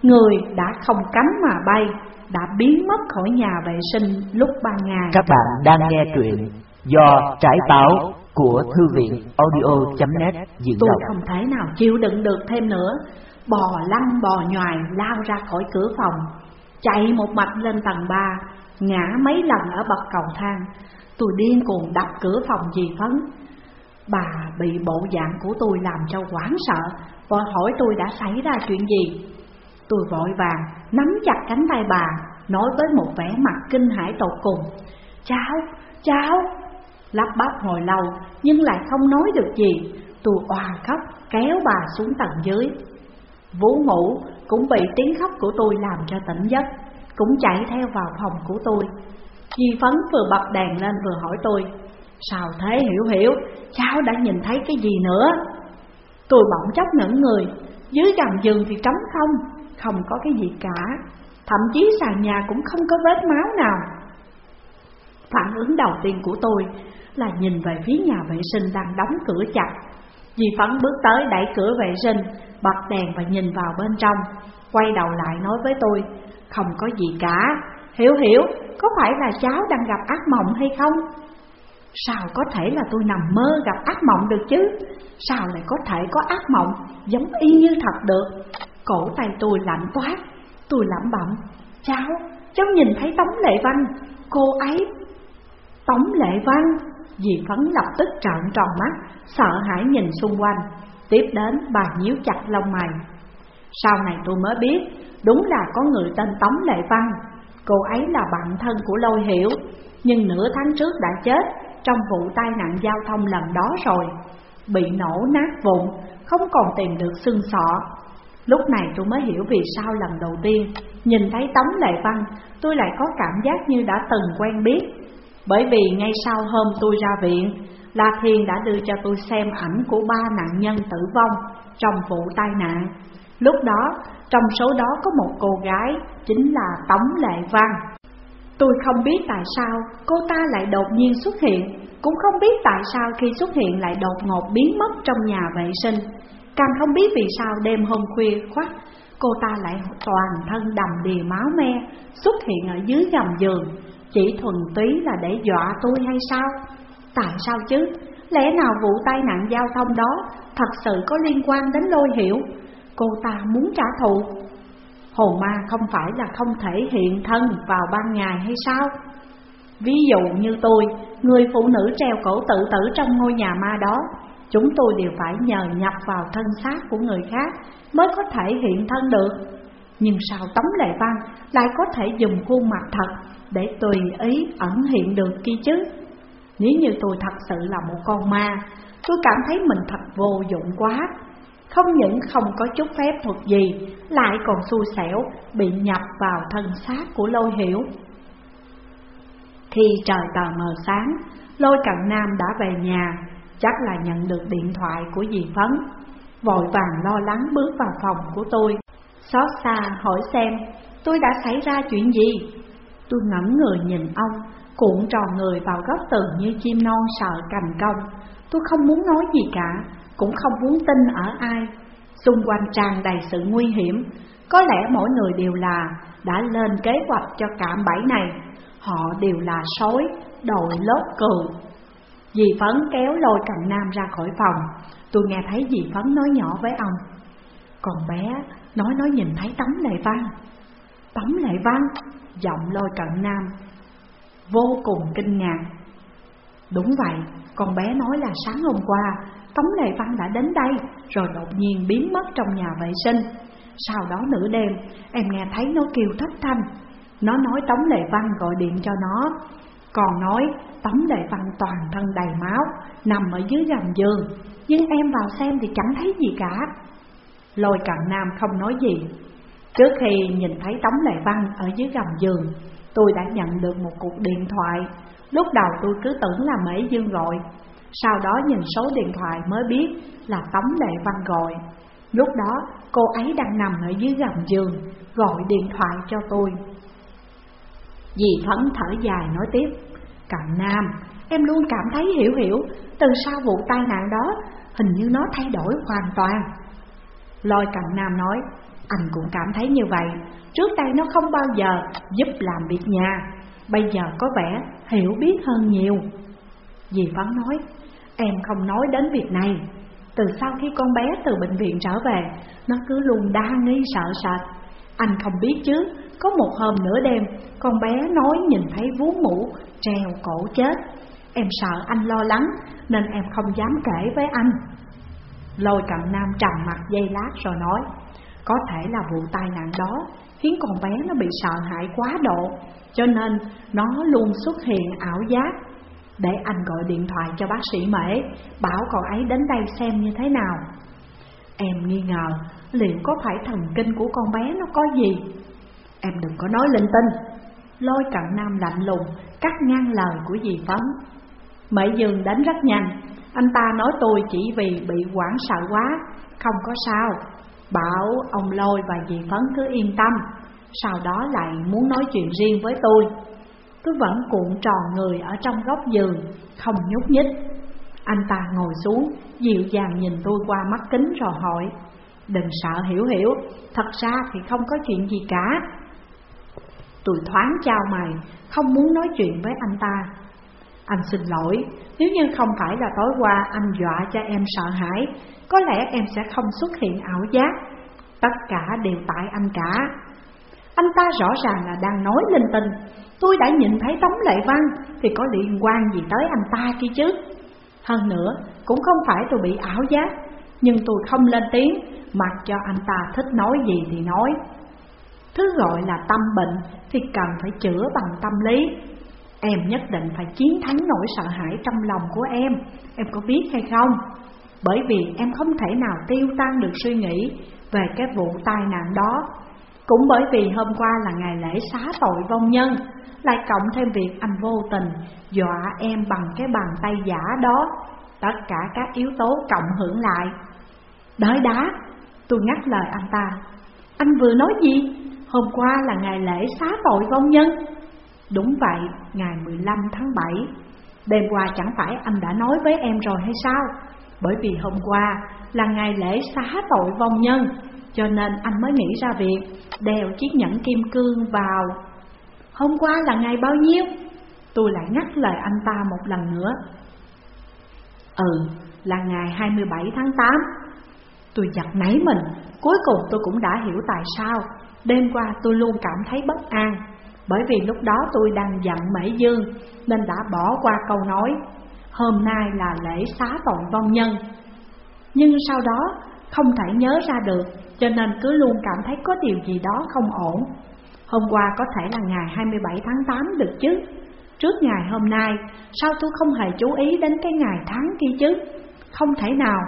Người đã không cánh mà bay Đã biến mất khỏi nhà vệ sinh lúc ban ngày. Các bạn đang nghe truyện do trải báo của thư viện audio.net diễn Tôi không thể nào chịu đựng được thêm nữa. Bò lăn bò nhoài lao ra khỏi cửa phòng Chạy một mạch lên tầng ba Ngã mấy lần ở bậc cầu thang. Tôi điên cuồng đập cửa phòng dì phấn. Bà bị bộ dạng của tôi làm cho hoảng sợ Vội hỏi tôi đã xảy ra chuyện gì. Tôi vội vàng nắm chặt cánh tay bà Nói với một vẻ mặt kinh hãi tột cùng. Cháu, cháu Lắp bắp hồi lâu nhưng lại không nói được gì. Tôi òa khóc kéo bà xuống tầng dưới. Vũ ngủ cũng bị tiếng khóc của tôi làm cho tỉnh giấc Cũng chạy theo vào phòng của tôi. Di Phấn vừa bật đèn lên vừa hỏi tôi Sao thế hiểu hiểu, cháu đã nhìn thấy cái gì nữa? Tôi bỗng chốc ngẩn người Dưới gầm giường thì trống không, không có cái gì cả. Thậm chí sàn nhà cũng không có vết máu nào. Phản ứng đầu tiên của tôi là nhìn về phía nhà vệ sinh đang đóng cửa chặt Di Phấn bước tới đẩy cửa vệ sinh, bật đèn và nhìn vào bên trong Quay đầu lại nói với tôi, không có gì cả Hiểu hiểu, có phải là cháu đang gặp ác mộng hay không? Sao có thể là tôi nằm mơ gặp ác mộng được chứ? Sao lại có thể có ác mộng giống y như thật được? Cổ tay tôi lạnh toát, tôi lẩm bẩm Cháu, cháu nhìn thấy Tống Lệ Văn, cô ấy Tống Lệ Văn Dì Phấn lập tức trợn tròn mắt, sợ hãi nhìn xung quanh. Tiếp đến bà nhíu chặt lông mày. Sau này tôi mới biết, đúng là có người tên Tống Lệ Văn. Cô ấy là bạn thân của Lôi Hiểu. Nhưng nửa tháng trước đã chết trong vụ tai nạn giao thông lần đó rồi. Bị nổ nát vụn, không còn tìm được xương sọ. Lúc này tôi mới hiểu vì sao lần đầu tiên Nhìn thấy Tống Lệ Văn Tôi lại có cảm giác như đã từng quen biết. Bởi vì ngay sau hôm tôi ra viện, La Thiên đã đưa cho tôi xem ảnh của ba nạn nhân tử vong Trong vụ tai nạn. Lúc đó, trong số đó có một cô gái, Chính là Tống Lệ Văn. Tôi không biết tại sao cô ta lại đột nhiên xuất hiện, Cũng không biết tại sao khi xuất hiện lại đột ngột biến mất trong nhà vệ sinh. Càng không biết vì sao đêm hôm khuya khoắt, Cô ta lại toàn thân đầm đìa máu me Xuất hiện ở dưới gầm giường. Chỉ thuần túy là để dọa tôi hay sao? Tại sao chứ? Lẽ nào vụ tai nạn giao thông đó Thật sự có liên quan đến lôi hiểu Cô ta muốn trả thù. Hồn ma không phải là không thể hiện thân vào ban ngày hay sao? Ví dụ như tôi, người phụ nữ treo cổ tự tử trong ngôi nhà ma đó Chúng tôi đều phải nhờ nhập vào thân xác của người khác mới có thể hiện thân được. Nhưng sao Tống Lệ Văn lại có thể dùng khuôn mặt thật để tùy ý ẩn hiện được kia chứ? Nếu như tôi thật sự là một con ma, Tôi cảm thấy mình thật vô dụng quá. Không những không có chút phép thuật gì, Lại còn xui xẻo, bị nhập vào thân xác của lôi hiểu. Khi trời tờ mờ sáng, Lôi cận nam đã về nhà, Chắc là nhận được điện thoại của dì Phấn. Vội vàng lo lắng bước vào phòng của tôi. Xót xa hỏi xem, tôi đã xảy ra chuyện gì? Tôi ngẩn người nhìn ông, Cuộn tròn người vào góc tường như chim non sợ cành công. Tôi không muốn nói gì cả, Cũng không muốn tin ở ai. Xung quanh tràn đầy sự nguy hiểm, Có lẽ mỗi người đều là, Đã lên kế hoạch cho cạm bẫy này. Họ đều là sói, Đội lốt cừu. Dì Phấn kéo lôi cận nam ra khỏi phòng. Tôi nghe thấy dì Phấn nói nhỏ với ông, Còn bé nói nói nhìn thấy Tống Lệ Văn. Tống Lệ Văn Giọng lôi cận nam. Vô cùng kinh ngạc. Đúng vậy, con bé nói là sáng hôm qua Tống Lệ Văn đã đến đây Rồi đột nhiên biến mất trong nhà vệ sinh. Sau đó nửa đêm em nghe thấy nó kêu thất thanh. Nó nói Tống Lệ Văn gọi điện cho nó. Còn nói Tống Lệ Văn toàn thân đầy máu Nằm ở dưới gầm giường. Nhưng em vào xem thì chẳng thấy gì cả. Lôi cận nam không nói gì. Trước khi nhìn thấy Tống Lệ Văn ở dưới gầm giường Tôi đã nhận được một cuộc điện thoại. Lúc đầu tôi cứ tưởng là Mễ Dương gọi. Sau đó nhìn số điện thoại mới biết là Tống Lệ Văn gọi. Lúc đó cô ấy đang nằm ở dưới gầm giường Gọi điện thoại cho tôi. Dì Phấn thở dài nói tiếp Cận Nam, em luôn cảm thấy hiểu hiểu Từ sau vụ tai nạn đó Hình như nó thay đổi hoàn toàn. Lôi Cận Nam nói, Anh cũng cảm thấy như vậy. Trước đây nó không bao giờ giúp làm việc nhà. Bây giờ có vẻ hiểu biết hơn nhiều. Dì Phấn nói, Em không nói đến việc này. Từ sau khi con bé từ bệnh viện trở về, Nó cứ luôn đa nghi sợ sệt. Anh không biết chứ, Có một hôm nửa đêm, Con bé nói nhìn thấy vú mũ Treo cổ chết. Em sợ anh lo lắng, Nên em không dám kể với anh. Lôi cận nam trầm mặt dây lát rồi nói, Có thể là vụ tai nạn đó Khiến con bé nó bị sợ hãi quá độ, Cho nên nó luôn xuất hiện ảo giác. Để anh gọi điện thoại cho bác sĩ Mễ, Bảo cậu ấy đến đây xem như thế nào. Em nghi ngờ, liệu có phải thần kinh của con bé nó có gì? Em đừng có nói linh tinh. Lôi cận nam lạnh lùng, Cắt ngang lời của dì Phấn Mễ Dương đánh rất nhanh. Anh ta nói tôi chỉ vì bị hoảng sợ quá, Không có sao. Bảo ông Lôi và dì Phấn cứ yên tâm, Sau đó lại muốn nói chuyện riêng với tôi. Tôi vẫn cuộn tròn người ở trong góc giường, Không nhúc nhích. Anh ta ngồi xuống, Dịu dàng nhìn tôi qua mắt kính rồi hỏi, Đừng sợ hiểu hiểu, Thật ra thì không có chuyện gì cả. Tôi thoáng trao mày, Không muốn nói chuyện với anh ta. Anh xin lỗi, Nếu như không phải là tối qua anh dọa cho em sợ hãi, Có lẽ em sẽ không xuất hiện ảo giác. Tất cả đều tại anh cả. Anh ta rõ ràng là đang nói linh tinh. Tôi đã nhìn thấy Tống Lệ Văn, Thì có liên quan gì tới anh ta kia chứ? Hơn nữa, cũng không phải tôi bị ảo giác, Nhưng tôi không lên tiếng, Mặc cho anh ta thích nói gì thì nói. Thứ gọi là tâm bệnh thì cần phải chữa bằng tâm lý. Em nhất định phải chiến thắng nỗi sợ hãi trong lòng của em. Em có biết hay không? Bởi vì em không thể nào tiêu tan được suy nghĩ về cái vụ tai nạn đó. Cũng bởi vì hôm qua là ngày lễ xá tội vong nhân Lại cộng thêm việc anh vô tình dọa em bằng cái bàn tay giả đó. Tất cả các yếu tố cộng hưởng lại. Đợi đã, tôi ngắt lời anh ta. Anh vừa nói gì? Hôm qua là ngày lễ xá tội vong nhân. Đúng vậy, ngày 15 tháng 7 Đêm qua chẳng phải anh đã nói với em rồi hay sao? Bởi vì hôm qua là ngày lễ xá tội vong nhân Cho nên anh mới nghĩ ra việc đeo chiếc nhẫn kim cương vào. Hôm qua là ngày bao nhiêu? Tôi lại ngắt lời anh ta một lần nữa. Ừ, là ngày 27 tháng 8 Tôi giật nảy mình, cuối cùng tôi cũng đã hiểu tại sao. Đêm qua tôi luôn cảm thấy bất an. Bởi vì lúc đó tôi đang giận Mễ Dương Nên đã bỏ qua câu nói, Hôm nay là lễ xá tội vong nhân. Nhưng sau đó, không thể nhớ ra được, Cho nên cứ luôn cảm thấy có điều gì đó không ổn. Hôm qua có thể là ngày 27 tháng 8 được chứ? Trước ngày hôm nay, Sao tôi không hề chú ý đến cái ngày tháng kia chứ? Không thể nào.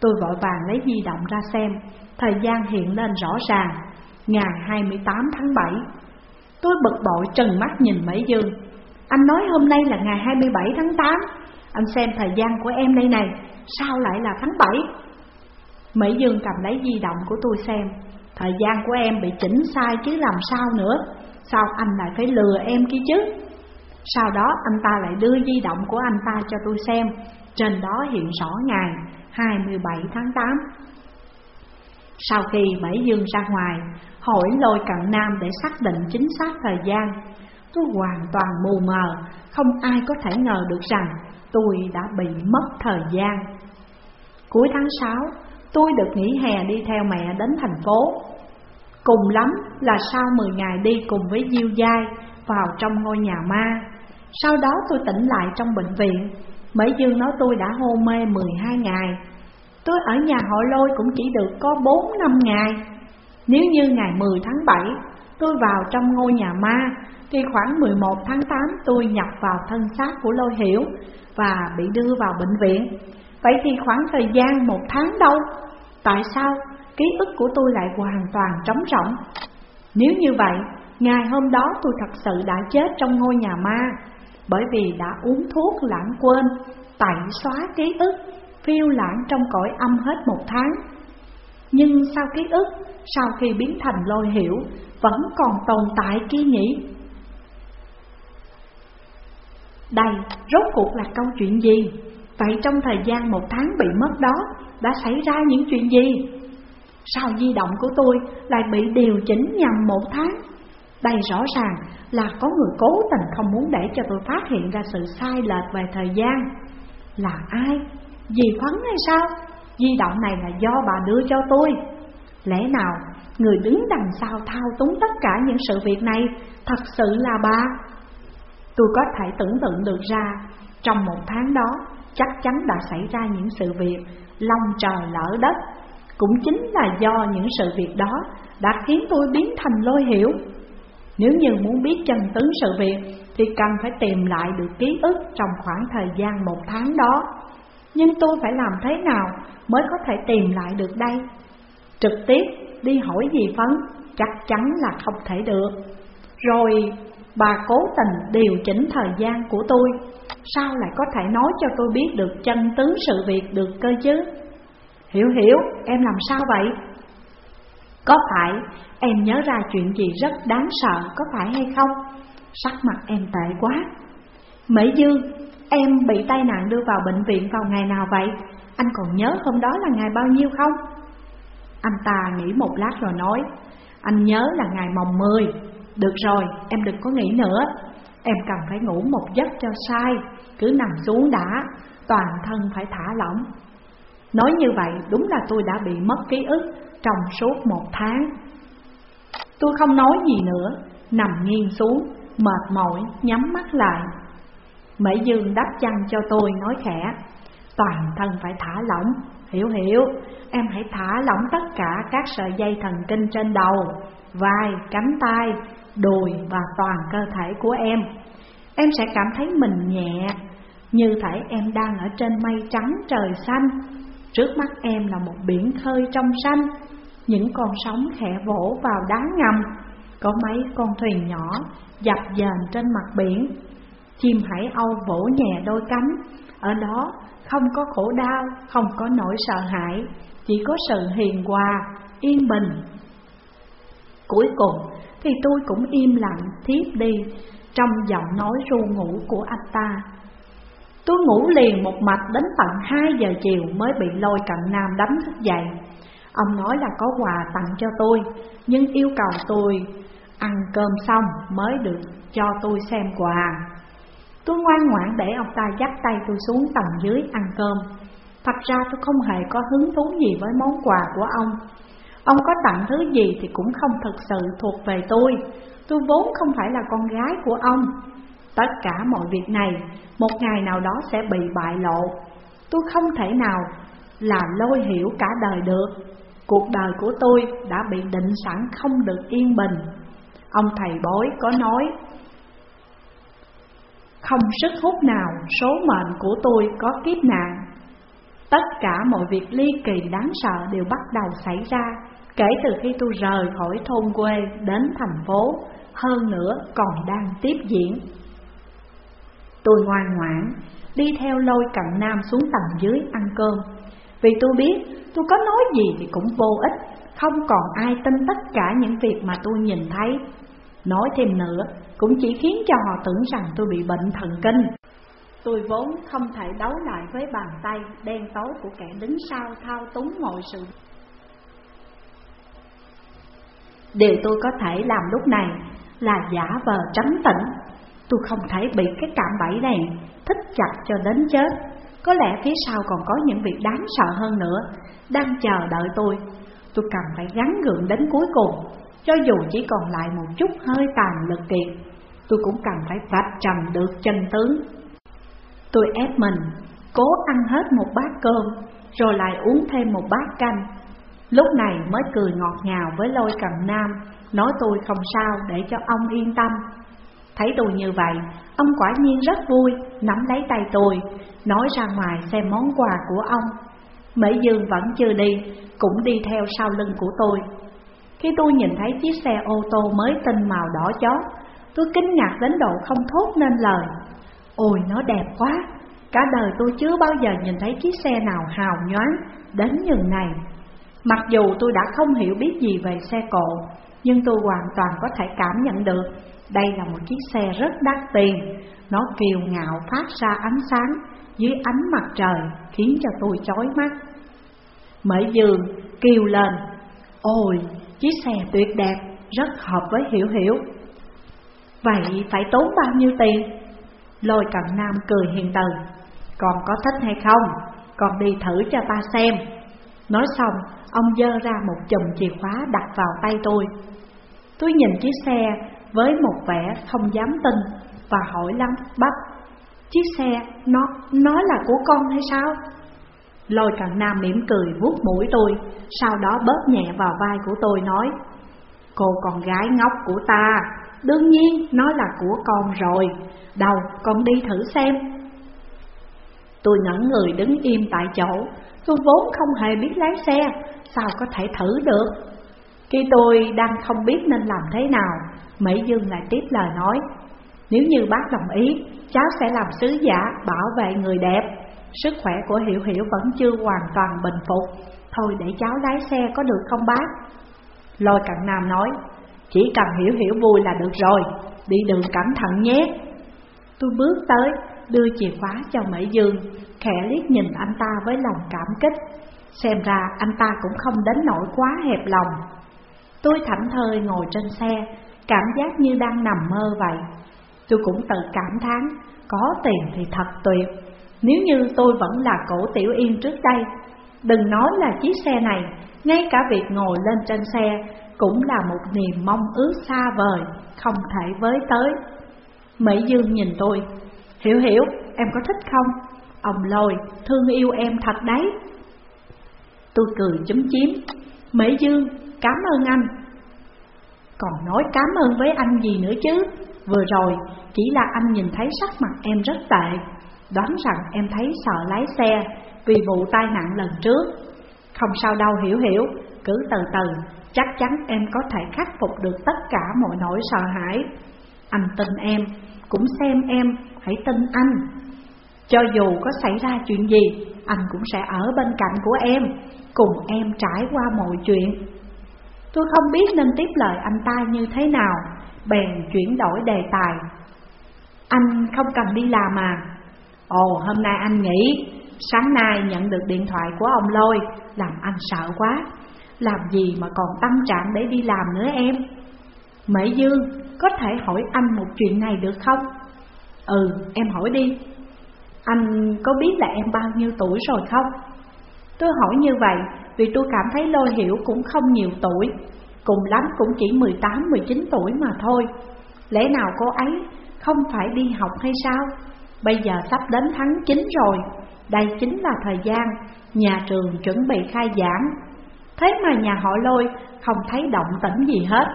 Tôi vội vàng lấy di động ra xem, Thời gian hiện lên rõ ràng, Ngày 28 tháng 7 Tôi bực bội trừng mắt nhìn Mỹ Dương. Anh nói hôm nay là ngày 27 tháng 8 Anh xem thời gian của em đây này, Sao lại là tháng 7 Mỹ Dương cầm lấy di động của tôi xem. Thời gian của em bị chỉnh sai chứ làm sao nữa? Sao anh lại phải lừa em kia chứ? Sau đó anh ta lại đưa di động của anh ta cho tôi xem. Trên đó hiện rõ ngày 27 tháng 8 sau khi Mỹ Dương ra ngoài, Hỏi lôi cận nam để xác định chính xác thời gian. Tôi hoàn toàn mù mờ, Không ai có thể ngờ được rằng Tôi đã bị mất thời gian. Cuối tháng 6 Tôi được nghỉ hè đi theo mẹ đến thành phố. Cùng lắm là sau 10 ngày đi cùng với Diêu Giai Vào trong ngôi nhà ma. Sau đó tôi tỉnh lại trong bệnh viện. Mỹ Dương nói tôi đã hôn mê 12 ngày. Tôi ở nhà họ lôi cũng chỉ được có 4 năm ngày. Nếu như ngày 10 tháng 7 tôi vào trong ngôi nhà ma, Thì khoảng 11 tháng 8 tôi nhập vào thân xác của Lôi Hiểu Và bị đưa vào bệnh viện. Vậy thì khoảng thời gian một tháng đâu? Tại sao ký ức của tôi lại hoàn toàn trống rỗng? Nếu như vậy, Ngày hôm đó tôi thật sự đã chết trong ngôi nhà ma, Bởi vì đã uống thuốc lãng quên, Tẩy xóa ký ức. Phiêu lãng trong cõi âm hết một tháng. Nhưng sau ký ức, Sau khi biến thành lôi hiểu, Vẫn còn tồn tại kia nhỉ Đây rốt cuộc là câu chuyện gì? Vậy trong thời gian một tháng bị mất đó, Đã xảy ra những chuyện gì? Sao di động của tôi lại bị điều chỉnh nhằm một tháng. Đây rõ ràng là có người cố tình không muốn để cho tôi phát hiện ra sự sai lệch về thời gian. Là ai? Dì Phấn hay sao? Di động này là do bà đưa cho tôi Lẽ nào người đứng đằng sau thao túng tất cả những sự việc này thật sự là bà? Tôi có thể tưởng tượng được ra, Trong một tháng đó, chắc chắn đã xảy ra những sự việc long trời lỡ đất Cũng chính là do những sự việc đó đã khiến tôi biến thành lôi hiểu nếu như muốn biết chân tướng sự việc, Thì cần phải tìm lại được ký ức trong khoảng thời gian một tháng đó nhưng tôi phải làm thế nào mới có thể tìm lại được đây? Trực tiếp đi hỏi dì Phấn chắc chắn là không thể được. Rồi bà cố tình điều chỉnh thời gian của tôi. Sao lại có thể nói cho tôi biết được chân tướng sự việc được cơ chứ? Hiểu hiểu, em làm sao vậy? Có phải em nhớ ra chuyện gì rất đáng sợ có phải hay không? Sắc mặt em tệ quá. Mỹ Dương, em bị tai nạn đưa vào bệnh viện vào ngày nào vậy? Anh còn nhớ hôm đó là ngày bao nhiêu không? Anh ta nghĩ một lát rồi nói Anh nhớ là ngày mồng 10 Được rồi, em đừng có nghĩ nữa Em cần phải ngủ một giấc cho sai Cứ nằm xuống đã Toàn thân phải thả lỏng Nói như vậy đúng là tôi đã bị mất ký ức trong suốt một tháng. Tôi không nói gì nữa, nằm nghiêng xuống, mệt mỏi, nhắm mắt lại. Mỹ Dương đắp chăn cho tôi nói khẽ, toàn thân phải thả lỏng, hiểu hiểu, em hãy thả lỏng tất cả các sợi dây thần kinh trên đầu, vai, cánh tay, đùi và toàn cơ thể của em. Em sẽ cảm thấy mình nhẹ, như thể em đang ở trên mây trắng trời xanh. Trước mắt em là một biển khơi trong xanh. Những con sóng khẽ vỗ vào đá ngầm. Có mấy con thuyền nhỏ dập dềnh trên mặt biển. Chim hải âu vỗ nhẹ đôi cánh. Ở đó không có khổ đau, không có nỗi sợ hãi Chỉ có sự hiền hòa, yên bình. Cuối cùng thì tôi cũng im lặng thiếp đi Trong giọng nói ru ngủ của anh ta. Tôi ngủ liền một mạch đến tận 2 giờ chiều mới bị lôi cận nam đánh thức dậy. Ông nói là có quà tặng cho tôi Nhưng yêu cầu tôi ăn cơm xong mới được cho tôi xem quà. Tôi ngoan ngoãn để ông ta dắt tay tôi xuống tầng dưới ăn cơm. Thật ra tôi không hề có hứng thú gì với món quà của ông. Ông có tặng thứ gì thì cũng không thực sự thuộc về tôi. Tôi vốn không phải là con gái của ông. Tất cả mọi việc này, một ngày nào đó sẽ bị bại lộ. Tôi không thể nào là lôi hiểu cả đời được. Cuộc đời của tôi đã bị định sẵn không được yên bình. Ông thầy bói có nói không sức hút nào, số mệnh của tôi có kiếp nạn. Tất cả mọi việc ly kỳ đáng sợ đều bắt đầu xảy ra, Kể từ khi tôi rời khỏi thôn quê đến thành phố, Hơn nữa còn đang tiếp diễn. Tôi ngoan ngoãn, đi theo lôi cận nam xuống tầng dưới ăn cơm. Vì tôi biết, tôi có nói gì thì cũng vô ích, Không còn ai tin tất cả những việc mà tôi nhìn thấy. Nói thêm nữa cũng chỉ khiến cho họ tưởng rằng tôi bị bệnh thần kinh. Tôi vốn không thể đấu lại với bàn tay đen tối của kẻ đứng sau thao túng mọi sự. Điều tôi có thể làm lúc này là giả vờ trấn tĩnh. Tôi không thể bị cái cạm bẫy này thích chặt cho đến chết. Có lẽ phía sau còn có những việc đáng sợ hơn nữa. Đang chờ đợi tôi Tôi cần phải gắn gượng đến cuối cùng cho dù chỉ còn lại một chút hơi tàn lực kiệt Tôi cũng cần phải vạch trần được chân tướng. Tôi ép mình Cố ăn hết một bát cơm Rồi lại uống thêm một bát canh. Lúc này mới cười ngọt ngào với lôi cận nam Nói tôi không sao để cho ông yên tâm. Thấy tôi như vậy, ông quả nhiên rất vui Nắm lấy tay tôi, nói ra ngoài xem món quà của ông. Mỹ Dương vẫn chưa đi, cũng đi theo sau lưng của tôi. Khi tôi nhìn thấy chiếc xe ô tô mới tinh màu đỏ chót, Tôi kinh ngạc đến độ không thốt nên lời. Ôi, nó đẹp quá! Cả đời tôi chưa bao giờ nhìn thấy chiếc xe nào hào nhoáng đến nhường này. Mặc dù tôi đã không hiểu biết gì về xe cộ, Nhưng tôi hoàn toàn có thể cảm nhận được Đây là một chiếc xe rất đắt tiền. Nó kiều ngạo phát ra ánh sáng dưới ánh mặt trời, Khiến cho tôi chói mắt. Mễ Dương kêu lên, Ôi chiếc xe tuyệt đẹp Rất hợp với Hiểu Hiểu Vậy phải tốn bao nhiêu tiền? Lôi cận nam cười hiền từ Còn có thích hay không? Còn đi thử cho ta xem Nói xong, ông dơ ra một chùm chìa khóa đặt vào tay tôi Tôi nhìn chiếc xe với một vẻ không dám tin Và hỏi lắm bắp Chiếc xe, nó, nó là của con hay sao? Lôi cận nam mỉm cười vuốt mũi tôi, Sau đó bóp nhẹ vào vai của tôi nói, Cô con gái ngốc của ta, Đương nhiên nó là của con rồi. Đâu, con đi thử xem. Tôi ngẩn người đứng im tại chỗ, Tôi vốn không hề biết lái xe, Sao có thể thử được? Khi tôi đang không biết nên làm thế nào, Mỹ Dương lại tiếp lời nói, Nếu như bác đồng ý, Cháu sẽ làm sứ giả bảo vệ người đẹp. Sức khỏe của Hiểu Hiểu vẫn chưa hoàn toàn bình phục. Thôi để cháu lái xe có được không bác? Lôi cận nam nói, Chỉ cần Hiểu Hiểu vui là được rồi, Đi đường cẩn thận nhé. Tôi bước tới, đưa chìa khóa cho Mỹ Dương. Khẽ liếc nhìn anh ta với lòng cảm kích. Xem ra anh ta cũng không đến nỗi quá hẹp lòng. Tôi thảnh thơi ngồi trên xe, Cảm giác như đang nằm mơ vậy. Tôi cũng tự cảm thán, Có tiền thì thật tuyệt. Nếu như tôi vẫn là cổ tiểu yên trước đây Đừng nói là chiếc xe này Ngay cả việc ngồi lên trên xe Cũng là một niềm mong ước xa vời Không thể với tới. Mỹ Dương nhìn tôi Hiểu hiểu, em có thích không? Ông lôi, thương yêu em thật đấy. Tôi cười chấm chím Mỹ Dương, cảm ơn anh. Còn nói cảm ơn với anh gì nữa chứ? Vừa rồi, chỉ là anh nhìn thấy sắc mặt em rất tệ. Đoán rằng em thấy sợ lái xe Vì vụ tai nạn lần trước Không sao đâu hiểu hiểu Cứ từ từ, chắc chắn em có thể khắc phục được tất cả mọi nỗi sợ hãi Anh tin em, cũng xem em, hãy tin anh cho dù có xảy ra chuyện gì, anh cũng sẽ ở bên cạnh của em, cùng em trải qua mọi chuyện. Tôi không biết nên tiếp lời anh ta như thế nào, bèn chuyển đổi đề tài. Anh không cần đi làm à? Ồ, hôm nay anh nghỉ, sáng nay nhận được điện thoại của ông Lôi, làm anh sợ quá. Làm gì mà còn tâm trạng để đi làm nữa em? Mễ Dương, có thể hỏi anh một chuyện này được không? Ừ, em hỏi đi. Anh có biết là em bao nhiêu tuổi rồi không? Tôi hỏi như vậy vì tôi cảm thấy lôi hiểu cũng không nhiều tuổi Cùng lắm cũng chỉ 18-19 tuổi mà thôi Lẽ nào cô ấy không phải đi học hay sao? Bây giờ sắp đến tháng 9 rồi. Đây chính là thời gian nhà trường chuẩn bị khai giảng. Thế mà nhà họ lôi không thấy động tĩnh gì hết.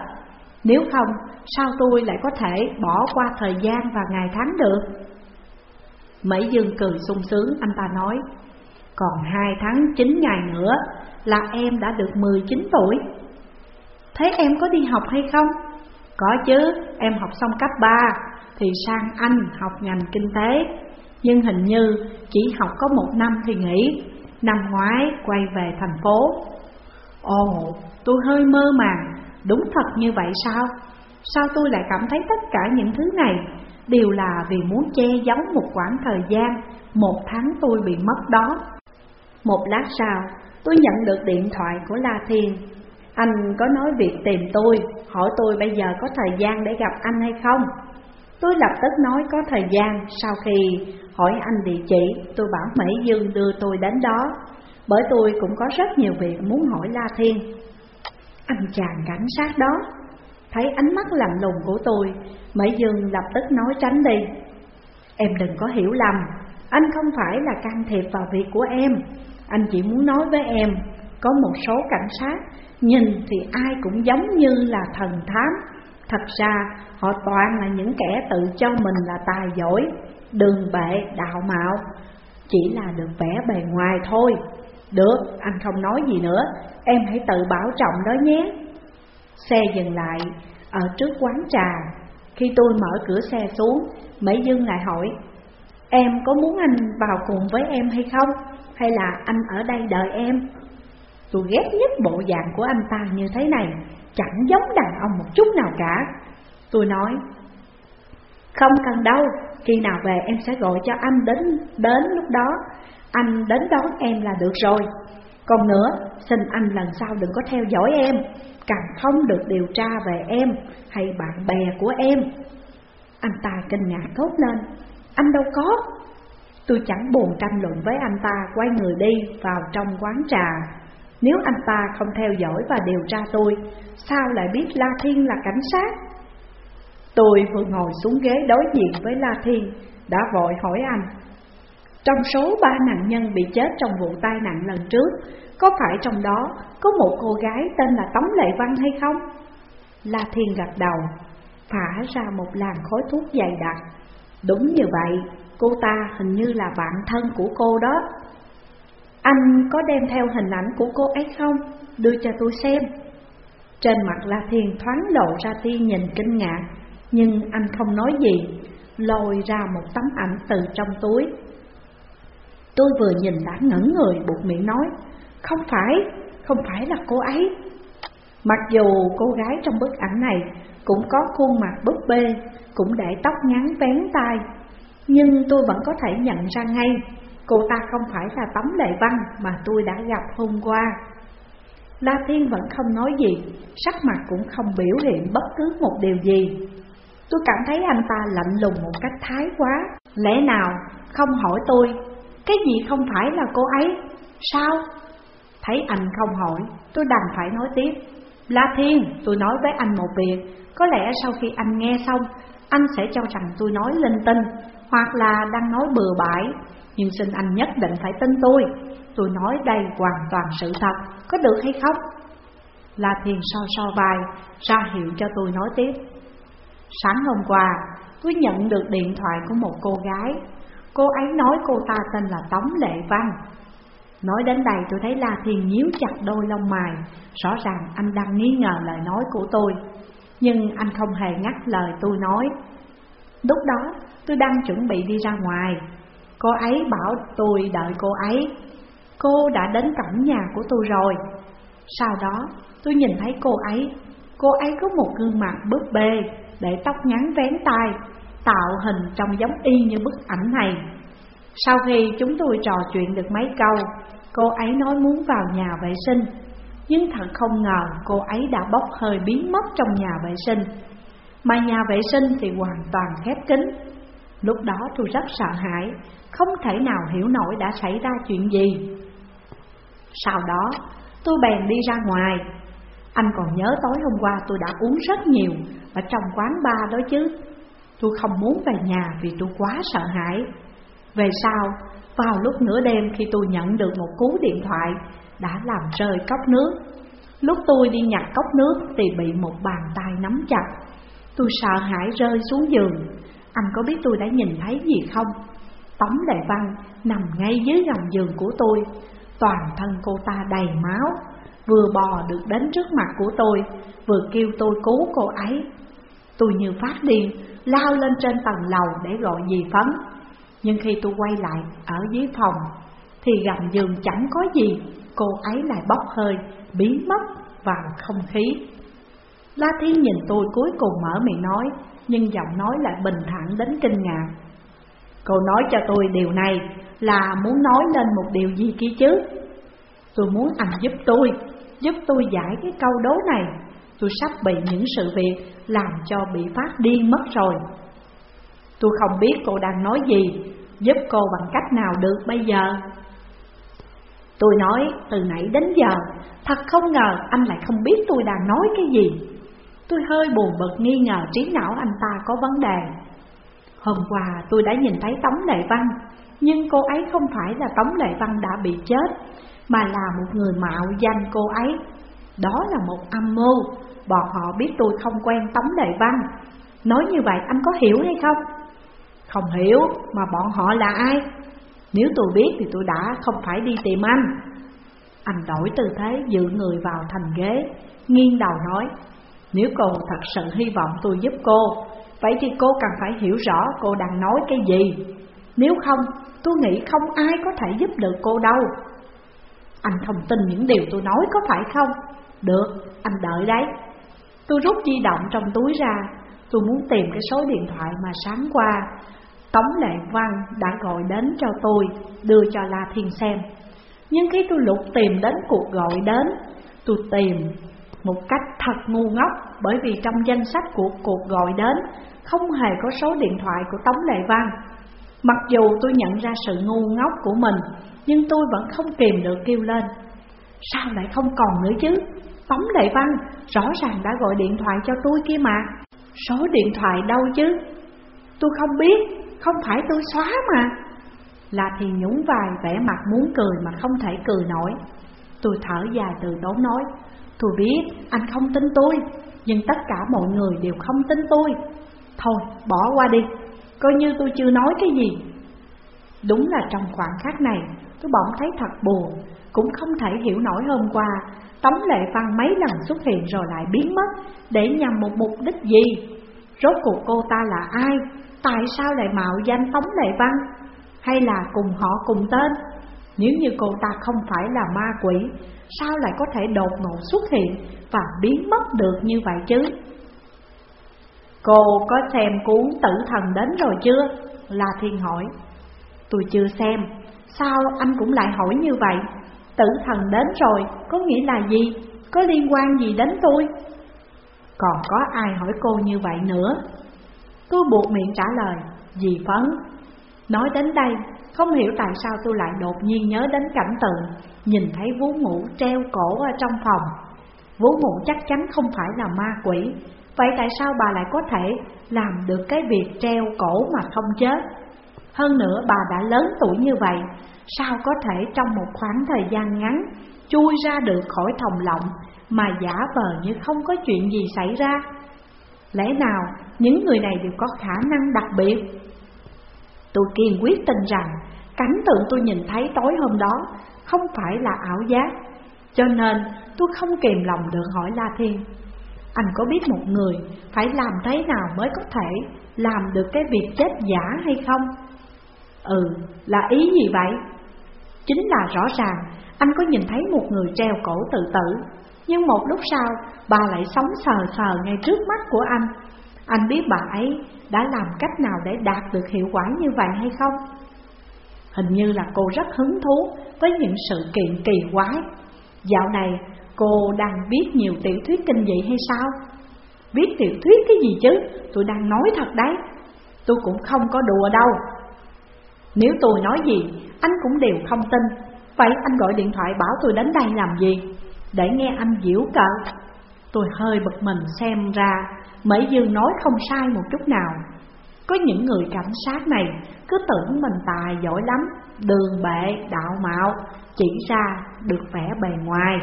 Nếu không, sao tôi lại có thể bỏ qua thời gian và ngày tháng được? Mỹ Dương cười sung sướng anh ta nói Còn hai tháng 9 ngày nữa là em đã được 19 tuổi. Thế em có đi học hay không? Có chứ, em học xong cấp 3 thì sang Anh học ngành kinh tế Nhưng hình như chỉ học có một năm thì nghỉ Năm ngoái quay về thành phố Ồ, tôi hơi mơ màng Đúng thật như vậy sao? Sao tôi lại cảm thấy tất cả những thứ này đều là vì muốn che giấu một khoảng thời gian một tháng tôi bị mất đó. Một lát sau, tôi nhận được điện thoại của La Thiên. Anh có nói việc tìm tôi, hỏi tôi bây giờ có thời gian để gặp anh hay không? Tôi lập tức nói có thời gian, sau khi hỏi anh địa chỉ, tôi bảo Mỹ Dương đưa tôi đến đó, bởi tôi cũng có rất nhiều việc muốn hỏi La Thiên. Anh chàng cảnh sát đó, thấy ánh mắt lạnh lùng của tôi, Mỹ Dương lập tức nói tránh đi Em đừng có hiểu lầm Anh không phải là can thiệp vào việc của em Anh chỉ muốn nói với em có một số cảnh sát nhìn thì ai cũng giống như là thần thám. Thật ra họ toàn là những kẻ tự cho mình là tài giỏi, đường bệ, đạo mạo, chỉ là được vẽ bề ngoài thôi. Được, anh không nói gì nữa, em hãy tự bảo trọng đó nhé. Xe dừng lại ở trước quán trà. Khi tôi mở cửa xe xuống, Mỹ Dương lại hỏi, em có muốn anh vào cùng với em hay không? Hay là anh ở đây đợi em? Tôi ghét nhất bộ dạng của anh ta như thế này, chẳng giống đàn ông một chút nào cả. Tôi nói, không cần đâu, khi nào về em sẽ gọi cho anh đến đến lúc đó, anh đến đón em là được rồi. Còn nữa, xin anh lần sau đừng có theo dõi em, càng không được điều tra về em hay bạn bè của em. Anh ta kinh ngạc thốt lên, anh đâu có. Tôi chẳng buồn tranh luận với anh ta quay người đi vào trong quán trà. Nếu anh ta không theo dõi và điều tra tôi, sao lại biết La Thiên là cảnh sát? Tôi vừa ngồi xuống ghế đối diện với La Thiên, đã vội hỏi anh. Trong số ba nạn nhân bị chết trong vụ tai nạn lần trước, có phải trong đó có một cô gái tên là Tống Lệ Văn hay không? La Thiên gật đầu, phả ra một làn khói thuốc dày đặc. Đúng như vậy, cô ta hình như là bạn thân của cô đó. Anh có đem theo hình ảnh của cô ấy không? Đưa cho tôi xem. Trên mặt La Thiên thoáng lộ ra tia nhìn kinh ngạc, nhưng anh không nói gì, lôi ra một tấm ảnh từ trong túi. Tôi vừa nhìn đã ngẩn người buộc miệng nói, không phải, không phải là cô ấy. Mặc dù cô gái trong bức ảnh này cũng có khuôn mặt búp bê, cũng để tóc ngắn vén tai, nhưng tôi vẫn có thể nhận ra ngay cô ta không phải là Tấm Lệ Văn mà tôi đã gặp hôm qua. La Thiên vẫn không nói gì, sắc mặt cũng không biểu hiện bất cứ một điều gì. Tôi cảm thấy anh ta lạnh lùng một cách thái quá. Lẽ nào không hỏi tôi Cái gì không phải là cô ấy? Sao? Thấy anh không hỏi Tôi đành phải nói tiếp. La Thiên tôi nói với anh một việc Có lẽ sau khi anh nghe xong Anh sẽ cho rằng tôi nói linh tinh Hoặc là đang nói bừa bãi. Nhưng xin anh nhất định phải tin tôi. Tôi nói đây hoàn toàn sự thật. Có được hay không? La Thiên so so vai Ra hiệu cho tôi nói tiếp. Sáng hôm qua, tôi nhận được điện thoại của một cô gái. Cô ấy nói cô ta tên là Tống Lệ Văn. Nói đến đây tôi thấy La Thiên nhíu chặt đôi lông mày. Rõ ràng anh đang nghi ngờ lời nói của tôi. Nhưng anh không hề ngắt lời tôi nói. Lúc đó tôi đang chuẩn bị đi ra ngoài. Cô ấy bảo tôi đợi cô ấy Cô đã đến cổng nhà của tôi rồi Sau đó tôi nhìn thấy cô ấy Cô ấy có một gương mặt búp bê để tóc ngắn vén tai, tạo hình trông giống y như bức ảnh này. Sau khi chúng tôi trò chuyện được mấy câu, cô ấy nói muốn vào nhà vệ sinh, nhưng thật không ngờ cô ấy đã bốc hơi biến mất trong nhà vệ sinh. Mà nhà vệ sinh thì hoàn toàn khép kín. Lúc đó tôi rất sợ hãi, không thể nào hiểu nổi đã xảy ra chuyện gì. Sau đó, tôi bèn đi ra ngoài. Anh còn nhớ tối hôm qua tôi đã uống rất nhiều ở trong quán bar đó chứ Tôi không muốn về nhà vì tôi quá sợ hãi Về sau, vào lúc nửa đêm khi tôi nhận được một cú điện thoại Đã làm rơi cốc nước Lúc tôi đi nhặt cốc nước thì bị một bàn tay nắm chặt Tôi sợ hãi rơi xuống giường Anh có biết tôi đã nhìn thấy gì không? Tống Đại Văn nằm ngay dưới gầm giường của tôi. Toàn thân cô ta đầy máu Vừa bò được đến trước mặt của tôi Vừa kêu tôi cứu cô ấy. Tôi như phát điên, lao lên trên tầng lầu để gọi dì Phấn. Nhưng khi tôi quay lại ở dưới phòng Thì gầm giường chẳng có gì. Cô ấy lại bốc hơi, biến mất vào không khí. La Thiên nhìn tôi cuối cùng mở miệng nói Nhưng giọng nói lại bình thản đến kinh ngạc. Cô nói cho tôi điều này là muốn nói lên một điều gì kia chứ? Tôi muốn anh giúp tôi, giúp tôi giải cái câu đố này. Tôi sắp bị những sự việc làm cho bị phát điên mất rồi. Tôi không biết cô đang nói gì. Giúp cô bằng cách nào được bây giờ? Tôi nói từ nãy đến giờ Thật không ngờ anh lại không biết tôi đang nói cái gì. Tôi hơi buồn bực nghi ngờ trí não anh ta có vấn đề. Hôm qua tôi đã nhìn thấy Tống Lệ Văn, Nhưng cô ấy không phải là Tống Lệ Văn đã bị chết, Mà là một người mạo danh cô ấy Đó là một âm mưu, Bọn họ biết tôi không quen Tống Lệ Văn Nói như vậy anh có hiểu hay không? Không hiểu, mà bọn họ là ai? Nếu tôi biết thì tôi đã không phải đi tìm anh Anh đổi tư thế dựa người vào thành ghế, Nghiêng đầu nói, Nếu cô thật sự hy vọng tôi giúp cô Vậy thì cô cần phải hiểu rõ cô đang nói cái gì. Nếu không tôi nghĩ không ai có thể giúp được cô đâu. Anh không tin những điều tôi nói có phải không? Được, anh đợi đấy. Tôi rút di động trong túi ra. Tôi muốn tìm cái số điện thoại mà sáng qua. Tống Lệ Văn đã gọi đến cho tôi Đưa cho La Thiên xem. Nhưng khi tôi lục tìm đến cuộc gọi đến Tôi tìm một cách thật ngu ngốc, Bởi vì trong danh sách của cuộc gọi đến, Không hề có số điện thoại của Tống Lệ Văn. Mặc dù tôi nhận ra sự ngu ngốc của mình, Nhưng tôi vẫn không kìm được kêu lên. Sao lại không còn nữa chứ? Tống Lệ Văn rõ ràng đã gọi điện thoại cho tôi kia mà. Số điện thoại đâu chứ? Tôi không biết, Không phải tôi xóa mà. Là thì nhún vai vẻ mặt muốn cười mà không thể cười nổi. Tôi thở dài từ tốn nói. Tôi biết, anh không tin tôi, Nhưng tất cả mọi người đều không tin tôi. Thôi, bỏ qua đi, Coi như tôi chưa nói cái gì. Đúng là trong khoảng khắc này, Tôi bỗng thấy thật buồn, Cũng không thể hiểu nổi hôm qua, Tống Lệ Văn mấy lần xuất hiện rồi lại biến mất Để nhằm một mục đích gì? Rốt cuộc cô ta là ai? Tại sao lại mạo danh Tống Lệ Văn? Hay là cùng họ cùng tên? Nếu như cô ta không phải là ma quỷ, Sao lại có thể đột ngột xuất hiện Và biến mất được như vậy chứ Cô có xem cuốn tử thần đến rồi chưa? La Thiên hỏi Tôi chưa xem Sao anh cũng lại hỏi như vậy? Tử thần đến rồi có nghĩa là gì? Có liên quan gì đến tôi? Còn có ai hỏi cô như vậy nữa? Tôi buộc miệng trả lời, Dì Phấn Nói đến đây không hiểu tại sao tôi lại đột nhiên nhớ đến cảnh tượng Nhìn thấy vú ngủ treo cổ ở trong phòng. Vú ngủ chắc chắn không phải là ma quỷ. Vậy tại sao bà lại có thể làm được cái việc treo cổ mà không chết? Hơn nữa, bà đã lớn tuổi như vậy, Sao có thể trong một khoảng thời gian ngắn Chui ra được khỏi thòng lọng Mà giả vờ như không có chuyện gì xảy ra? Lẽ nào những người này đều có khả năng đặc biệt? Tôi kiên quyết tin rằng Cảnh tượng tôi nhìn thấy tối hôm đó Không phải là ảo giác Cho nên tôi không kìm lòng được hỏi La Thiên Anh có biết một người phải làm thế nào mới có thể Làm được cái việc chết giả hay không? Ừ, là ý gì vậy? Chính là rõ ràng anh có nhìn thấy một người treo cổ tự tử Nhưng một lúc sau bà lại sống sờ sờ ngay trước mắt của anh anh biết bà ấy đã làm cách nào để đạt được hiệu quả như vậy hay không? Hình như là cô rất hứng thú với những sự kiện kỳ quái Dạo này cô đang viết nhiều tiểu thuyết kinh dị hay sao? Viết tiểu thuyết cái gì chứ? Tôi đang nói thật đấy Tôi cũng không có đùa đâu Nếu tôi nói gì, anh cũng đều không tin Vậy anh gọi điện thoại bảo tôi đến đây làm gì? Để nghe anh diễu cợt Tôi hơi bực mình xem ra Mỹ Dương nói không sai một chút nào Có những người cảnh sát này cứ tưởng mình tài giỏi lắm Đường bệ, đạo mạo Chỉ ra được vẻ bề ngoài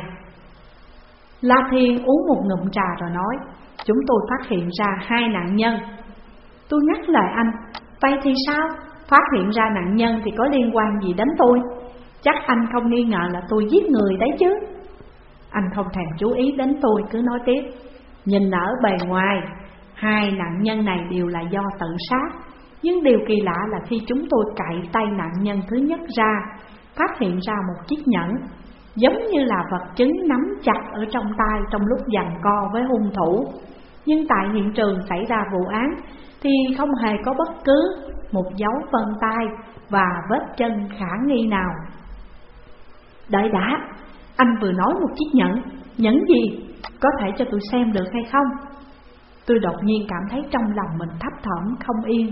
La Thiên uống một ngụm trà rồi nói Chúng tôi phát hiện ra hai nạn nhân Tôi ngắt lời anh Vậy thì sao? Phát hiện ra nạn nhân thì có liên quan gì đến tôi? Chắc anh không nghi ngờ là tôi giết người đấy chứ Anh không thèm chú ý đến tôi cứ nói tiếp Nhìn ở bề ngoài Hai nạn nhân này đều là do tự sát. Nhưng điều kỳ lạ là khi chúng tôi cậy tay nạn nhân thứ nhất ra Phát hiện ra một chiếc nhẫn Giống như là vật chứng nắm chặt ở trong tay trong lúc giằng co với hung thủ. Nhưng tại hiện trường xảy ra vụ án Thì không hề có bất cứ một dấu vân tay và vết chân khả nghi nào. Đợi đã, anh vừa nói một chiếc nhẫn, nhẫn gì? Có thể cho tôi xem được hay không? Tôi đột nhiên cảm thấy trong lòng mình thấp thỏm, không yên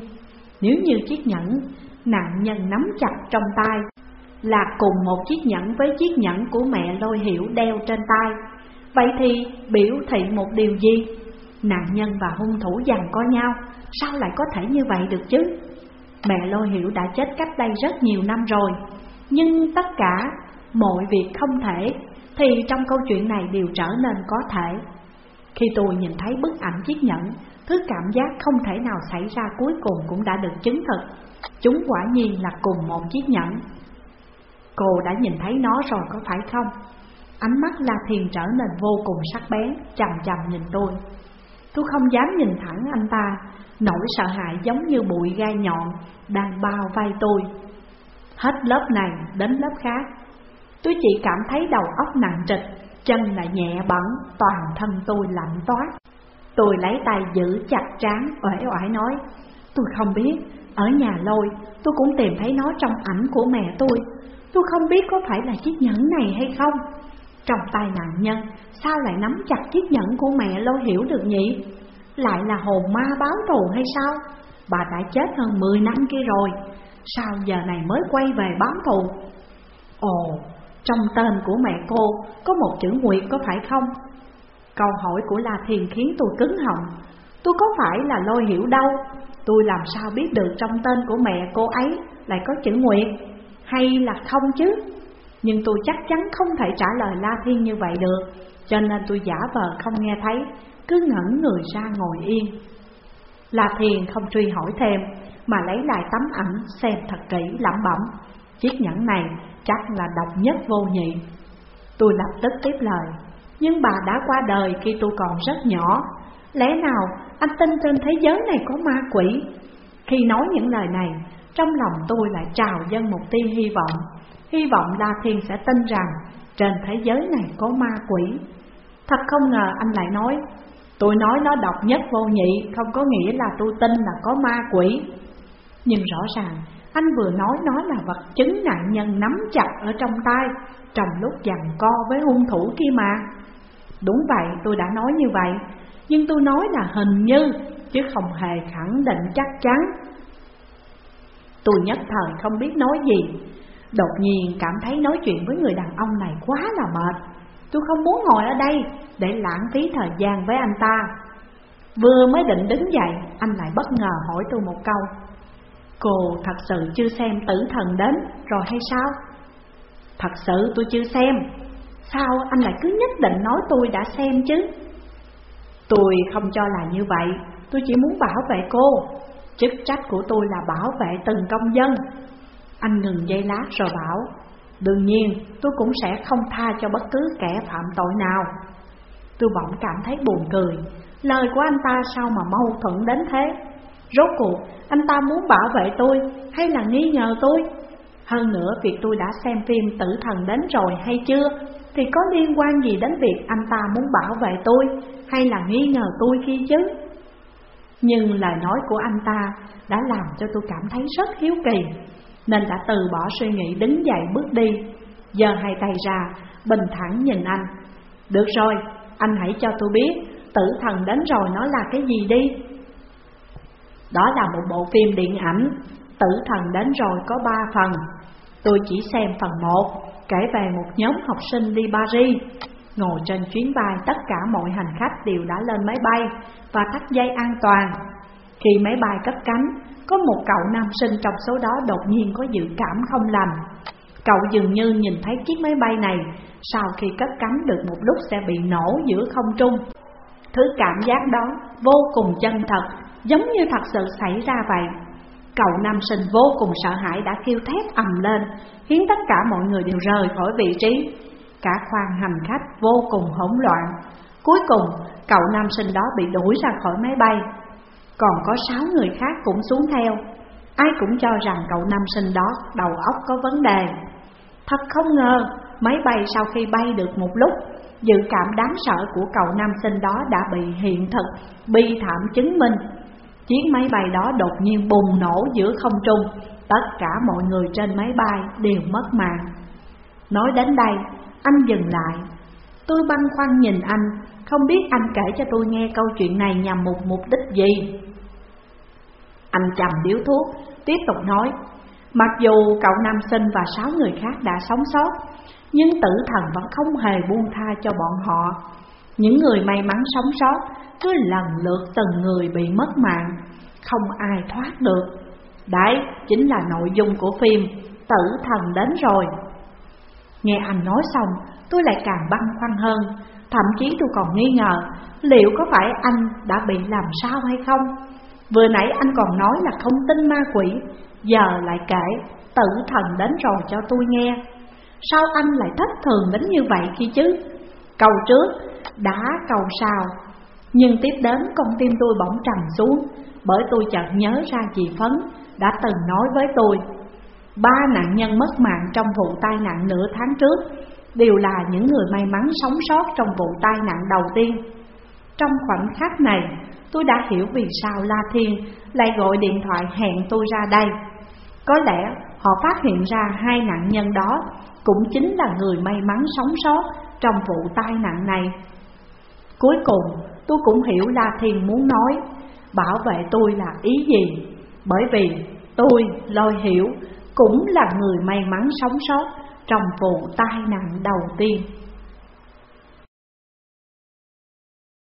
Nếu như chiếc nhẫn nạn nhân nắm chặt trong tay Là cùng một chiếc nhẫn với chiếc nhẫn của mẹ lôi hiểu đeo trên tay, Vậy thì biểu thị một điều gì? Nạn nhân và hung thủ giằng có nhau, Sao lại có thể như vậy được chứ? Mẹ lôi hiểu đã chết cách đây rất nhiều năm rồi, Nhưng tất cả mọi việc không thể thì trong câu chuyện này đều trở nên có thể. Khi tôi nhìn thấy bức ảnh chiếc nhẫn Thứ cảm giác không thể nào xảy ra cuối cùng cũng đã được chứng thực. Chúng quả nhiên là cùng một chiếc nhẫn. Cô đã nhìn thấy nó rồi có phải không? Ánh mắt La Thiền trở nên vô cùng sắc bén, chằm chằm nhìn tôi. Tôi không dám nhìn thẳng anh ta Nỗi sợ hãi giống như bụi gai nhọn đang bao vai tôi. Hết lớp này đến lớp khác. Tôi chỉ cảm thấy đầu óc nặng trịch Chân lại nhẹ bẩn, toàn thân tôi lạnh toát. Tôi lấy tay giữ chặt trán, oải oải nói Tôi không biết, ở nhà lôi tôi cũng tìm thấy nó trong ảnh của mẹ tôi. Tôi không biết có phải là chiếc nhẫn này hay không. Trong tay nạn nhân, sao lại nắm chặt chiếc nhẫn của mẹ lôi hiểu được nhỉ? Lại là hồn ma báo thù hay sao? Bà đã chết hơn 10 năm kia rồi Sao giờ này mới quay về báo thù? Ồ, trong tên của mẹ cô, có một chữ Nguyệt có phải không? Câu hỏi của La Thiền khiến tôi cứng họng. Tôi có phải là lôi hiểu đâu? Tôi làm sao biết được trong tên của mẹ cô ấy lại có chữ Nguyệt? Hay là không chứ? Nhưng tôi chắc chắn không thể trả lời La Thiên như vậy được, Cho nên tôi giả vờ không nghe thấy, Cứ ngẩn người ra ngồi yên. La Thiên không truy hỏi thêm, Mà lấy lại tấm ảnh xem thật kỹ lẩm bẩm. Chiếc nhẫn này chắc là độc nhất vô nhị. Tôi lập tức tiếp lời, Nhưng bà đã qua đời khi tôi còn rất nhỏ. Lẽ nào anh tin trên thế giới này có ma quỷ? Khi nói những lời này, Trong lòng tôi lại trào dâng một tia hy vọng. Hy vọng La Thiên sẽ tin rằng Trên thế giới này có ma quỷ. Thật không ngờ anh lại nói, Tôi nói nó độc nhất vô nhị, Không có nghĩa là tôi tin là có ma quỷ. Nhưng rõ ràng anh vừa nói nó là vật chứng nạn nhân nắm chặt ở trong tay, Trong lúc giằng co với hung thủ kia mà. Đúng vậy, tôi đã nói như vậy, Nhưng tôi nói là hình như, Chứ không hề khẳng định chắc chắn. Tôi nhất thời không biết nói gì, Đột nhiên cảm thấy nói chuyện với người đàn ông này quá là mệt. Tôi không muốn ngồi ở đây để lãng phí thời gian với anh ta. Vừa mới định đứng dậy, Anh lại bất ngờ hỏi tôi một câu Cô thật sự chưa xem tử thần đến rồi hay sao? Thật sự tôi chưa xem. Sao anh lại cứ nhất định nói tôi đã xem chứ? Tôi không cho là như vậy. Tôi chỉ muốn bảo vệ cô. Chức trách của tôi là bảo vệ từng công dân. Anh ngừng giây lát rồi bảo, Đương nhiên, tôi cũng sẽ không tha cho bất cứ kẻ phạm tội nào. Tôi bỗng cảm thấy buồn cười. Lời của anh ta sao mà mâu thuẫn đến thế? Rốt cuộc anh ta muốn bảo vệ tôi hay là nghi ngờ tôi? Hơn nữa việc tôi đã xem phim tử thần đến rồi hay chưa? Thì có liên quan gì đến việc anh ta muốn bảo vệ tôi Hay là nghi ngờ tôi khi chứ? Nhưng lời nói của anh ta đã làm cho tôi cảm thấy rất hiếu kỳ Nên đã từ bỏ suy nghĩ đứng dậy bước đi. Giờ hai tay ra, bình thản nhìn anh. Được rồi, anh hãy cho tôi biết Tử thần đến rồi nó là cái gì đi đó là một bộ phim điện ảnh. Tử thần đến rồi có ba phần. Tôi chỉ xem phần một, Kể về một nhóm học sinh đi Paris. Ngồi trên chuyến bay, tất cả mọi hành khách đều đã lên máy bay Và thắt dây an toàn. Khi máy bay cất cánh, Có một cậu nam sinh trong số đó đột nhiên có dự cảm không lành. Cậu dường như nhìn thấy chiếc máy bay này Sau khi cất cánh được một lúc sẽ bị nổ giữa không trung. Thứ cảm giác đó vô cùng chân thật giống như thật sự xảy ra vậy. Cậu nam sinh vô cùng sợ hãi đã kêu thét ầm lên, khiến tất cả mọi người đều rời khỏi vị trí. Cả khoang hành khách vô cùng hỗn loạn. Cuối cùng, cậu nam sinh đó bị đuổi ra khỏi máy bay. Còn có sáu người khác cũng xuống theo. Ai cũng cho rằng cậu nam sinh đó đầu óc có vấn đề. Thật không ngờ, máy bay sau khi bay được một lúc, dự cảm đáng sợ của cậu nam sinh đó đã bị hiện thực, bi thảm chứng minh. Chiếc máy bay đó đột nhiên bùng nổ giữa không trung. Tất cả mọi người trên máy bay đều mất mạng. Nói đến đây, anh dừng lại. Tôi băn khoăn nhìn anh Không biết anh kể cho tôi nghe câu chuyện này nhằm một mục đích gì. Anh trầm điếu thuốc, tiếp tục nói Mặc dù cậu nam sinh và sáu người khác đã sống sót Nhưng tử thần vẫn không hề buông tha cho bọn họ. Những người may mắn sống sót cứ lần lượt từng người bị mất mạng, không ai thoát được. Đấy chính là nội dung của phim Tử thần đến rồi. Nghe anh nói xong, tôi lại càng băn khoăn hơn, thậm chí tôi còn nghi ngờ liệu có phải anh đã bị làm sao hay không. Vừa nãy anh còn nói là không tin ma quỷ, giờ lại kể tử thần đến rồi cho tôi nghe. Sao anh lại thất thường đến như vậy khi chứ? Cầu trước, đã cầu sao nhưng tiếp đến con tim tôi bỗng trầm xuống, bởi tôi chợt nhớ ra chị Phấn đã từng nói với tôi. Ba nạn nhân mất mạng trong vụ tai nạn nửa tháng trước đều là những người may mắn sống sót trong vụ tai nạn đầu tiên. Trong khoảnh khắc này, tôi đã hiểu vì sao La Thiên lại gọi điện thoại hẹn tôi ra đây. Có lẽ họ phát hiện ra hai nạn nhân đó cũng chính là người may mắn sống sót trong vụ tai nạn này. Cuối cùng, tôi cũng hiểu La Thiên muốn nói bảo vệ tôi là ý gì, bởi vì tôi, lôi hiểu, cũng là người may mắn sống sót trong vụ tai nạn đầu tiên.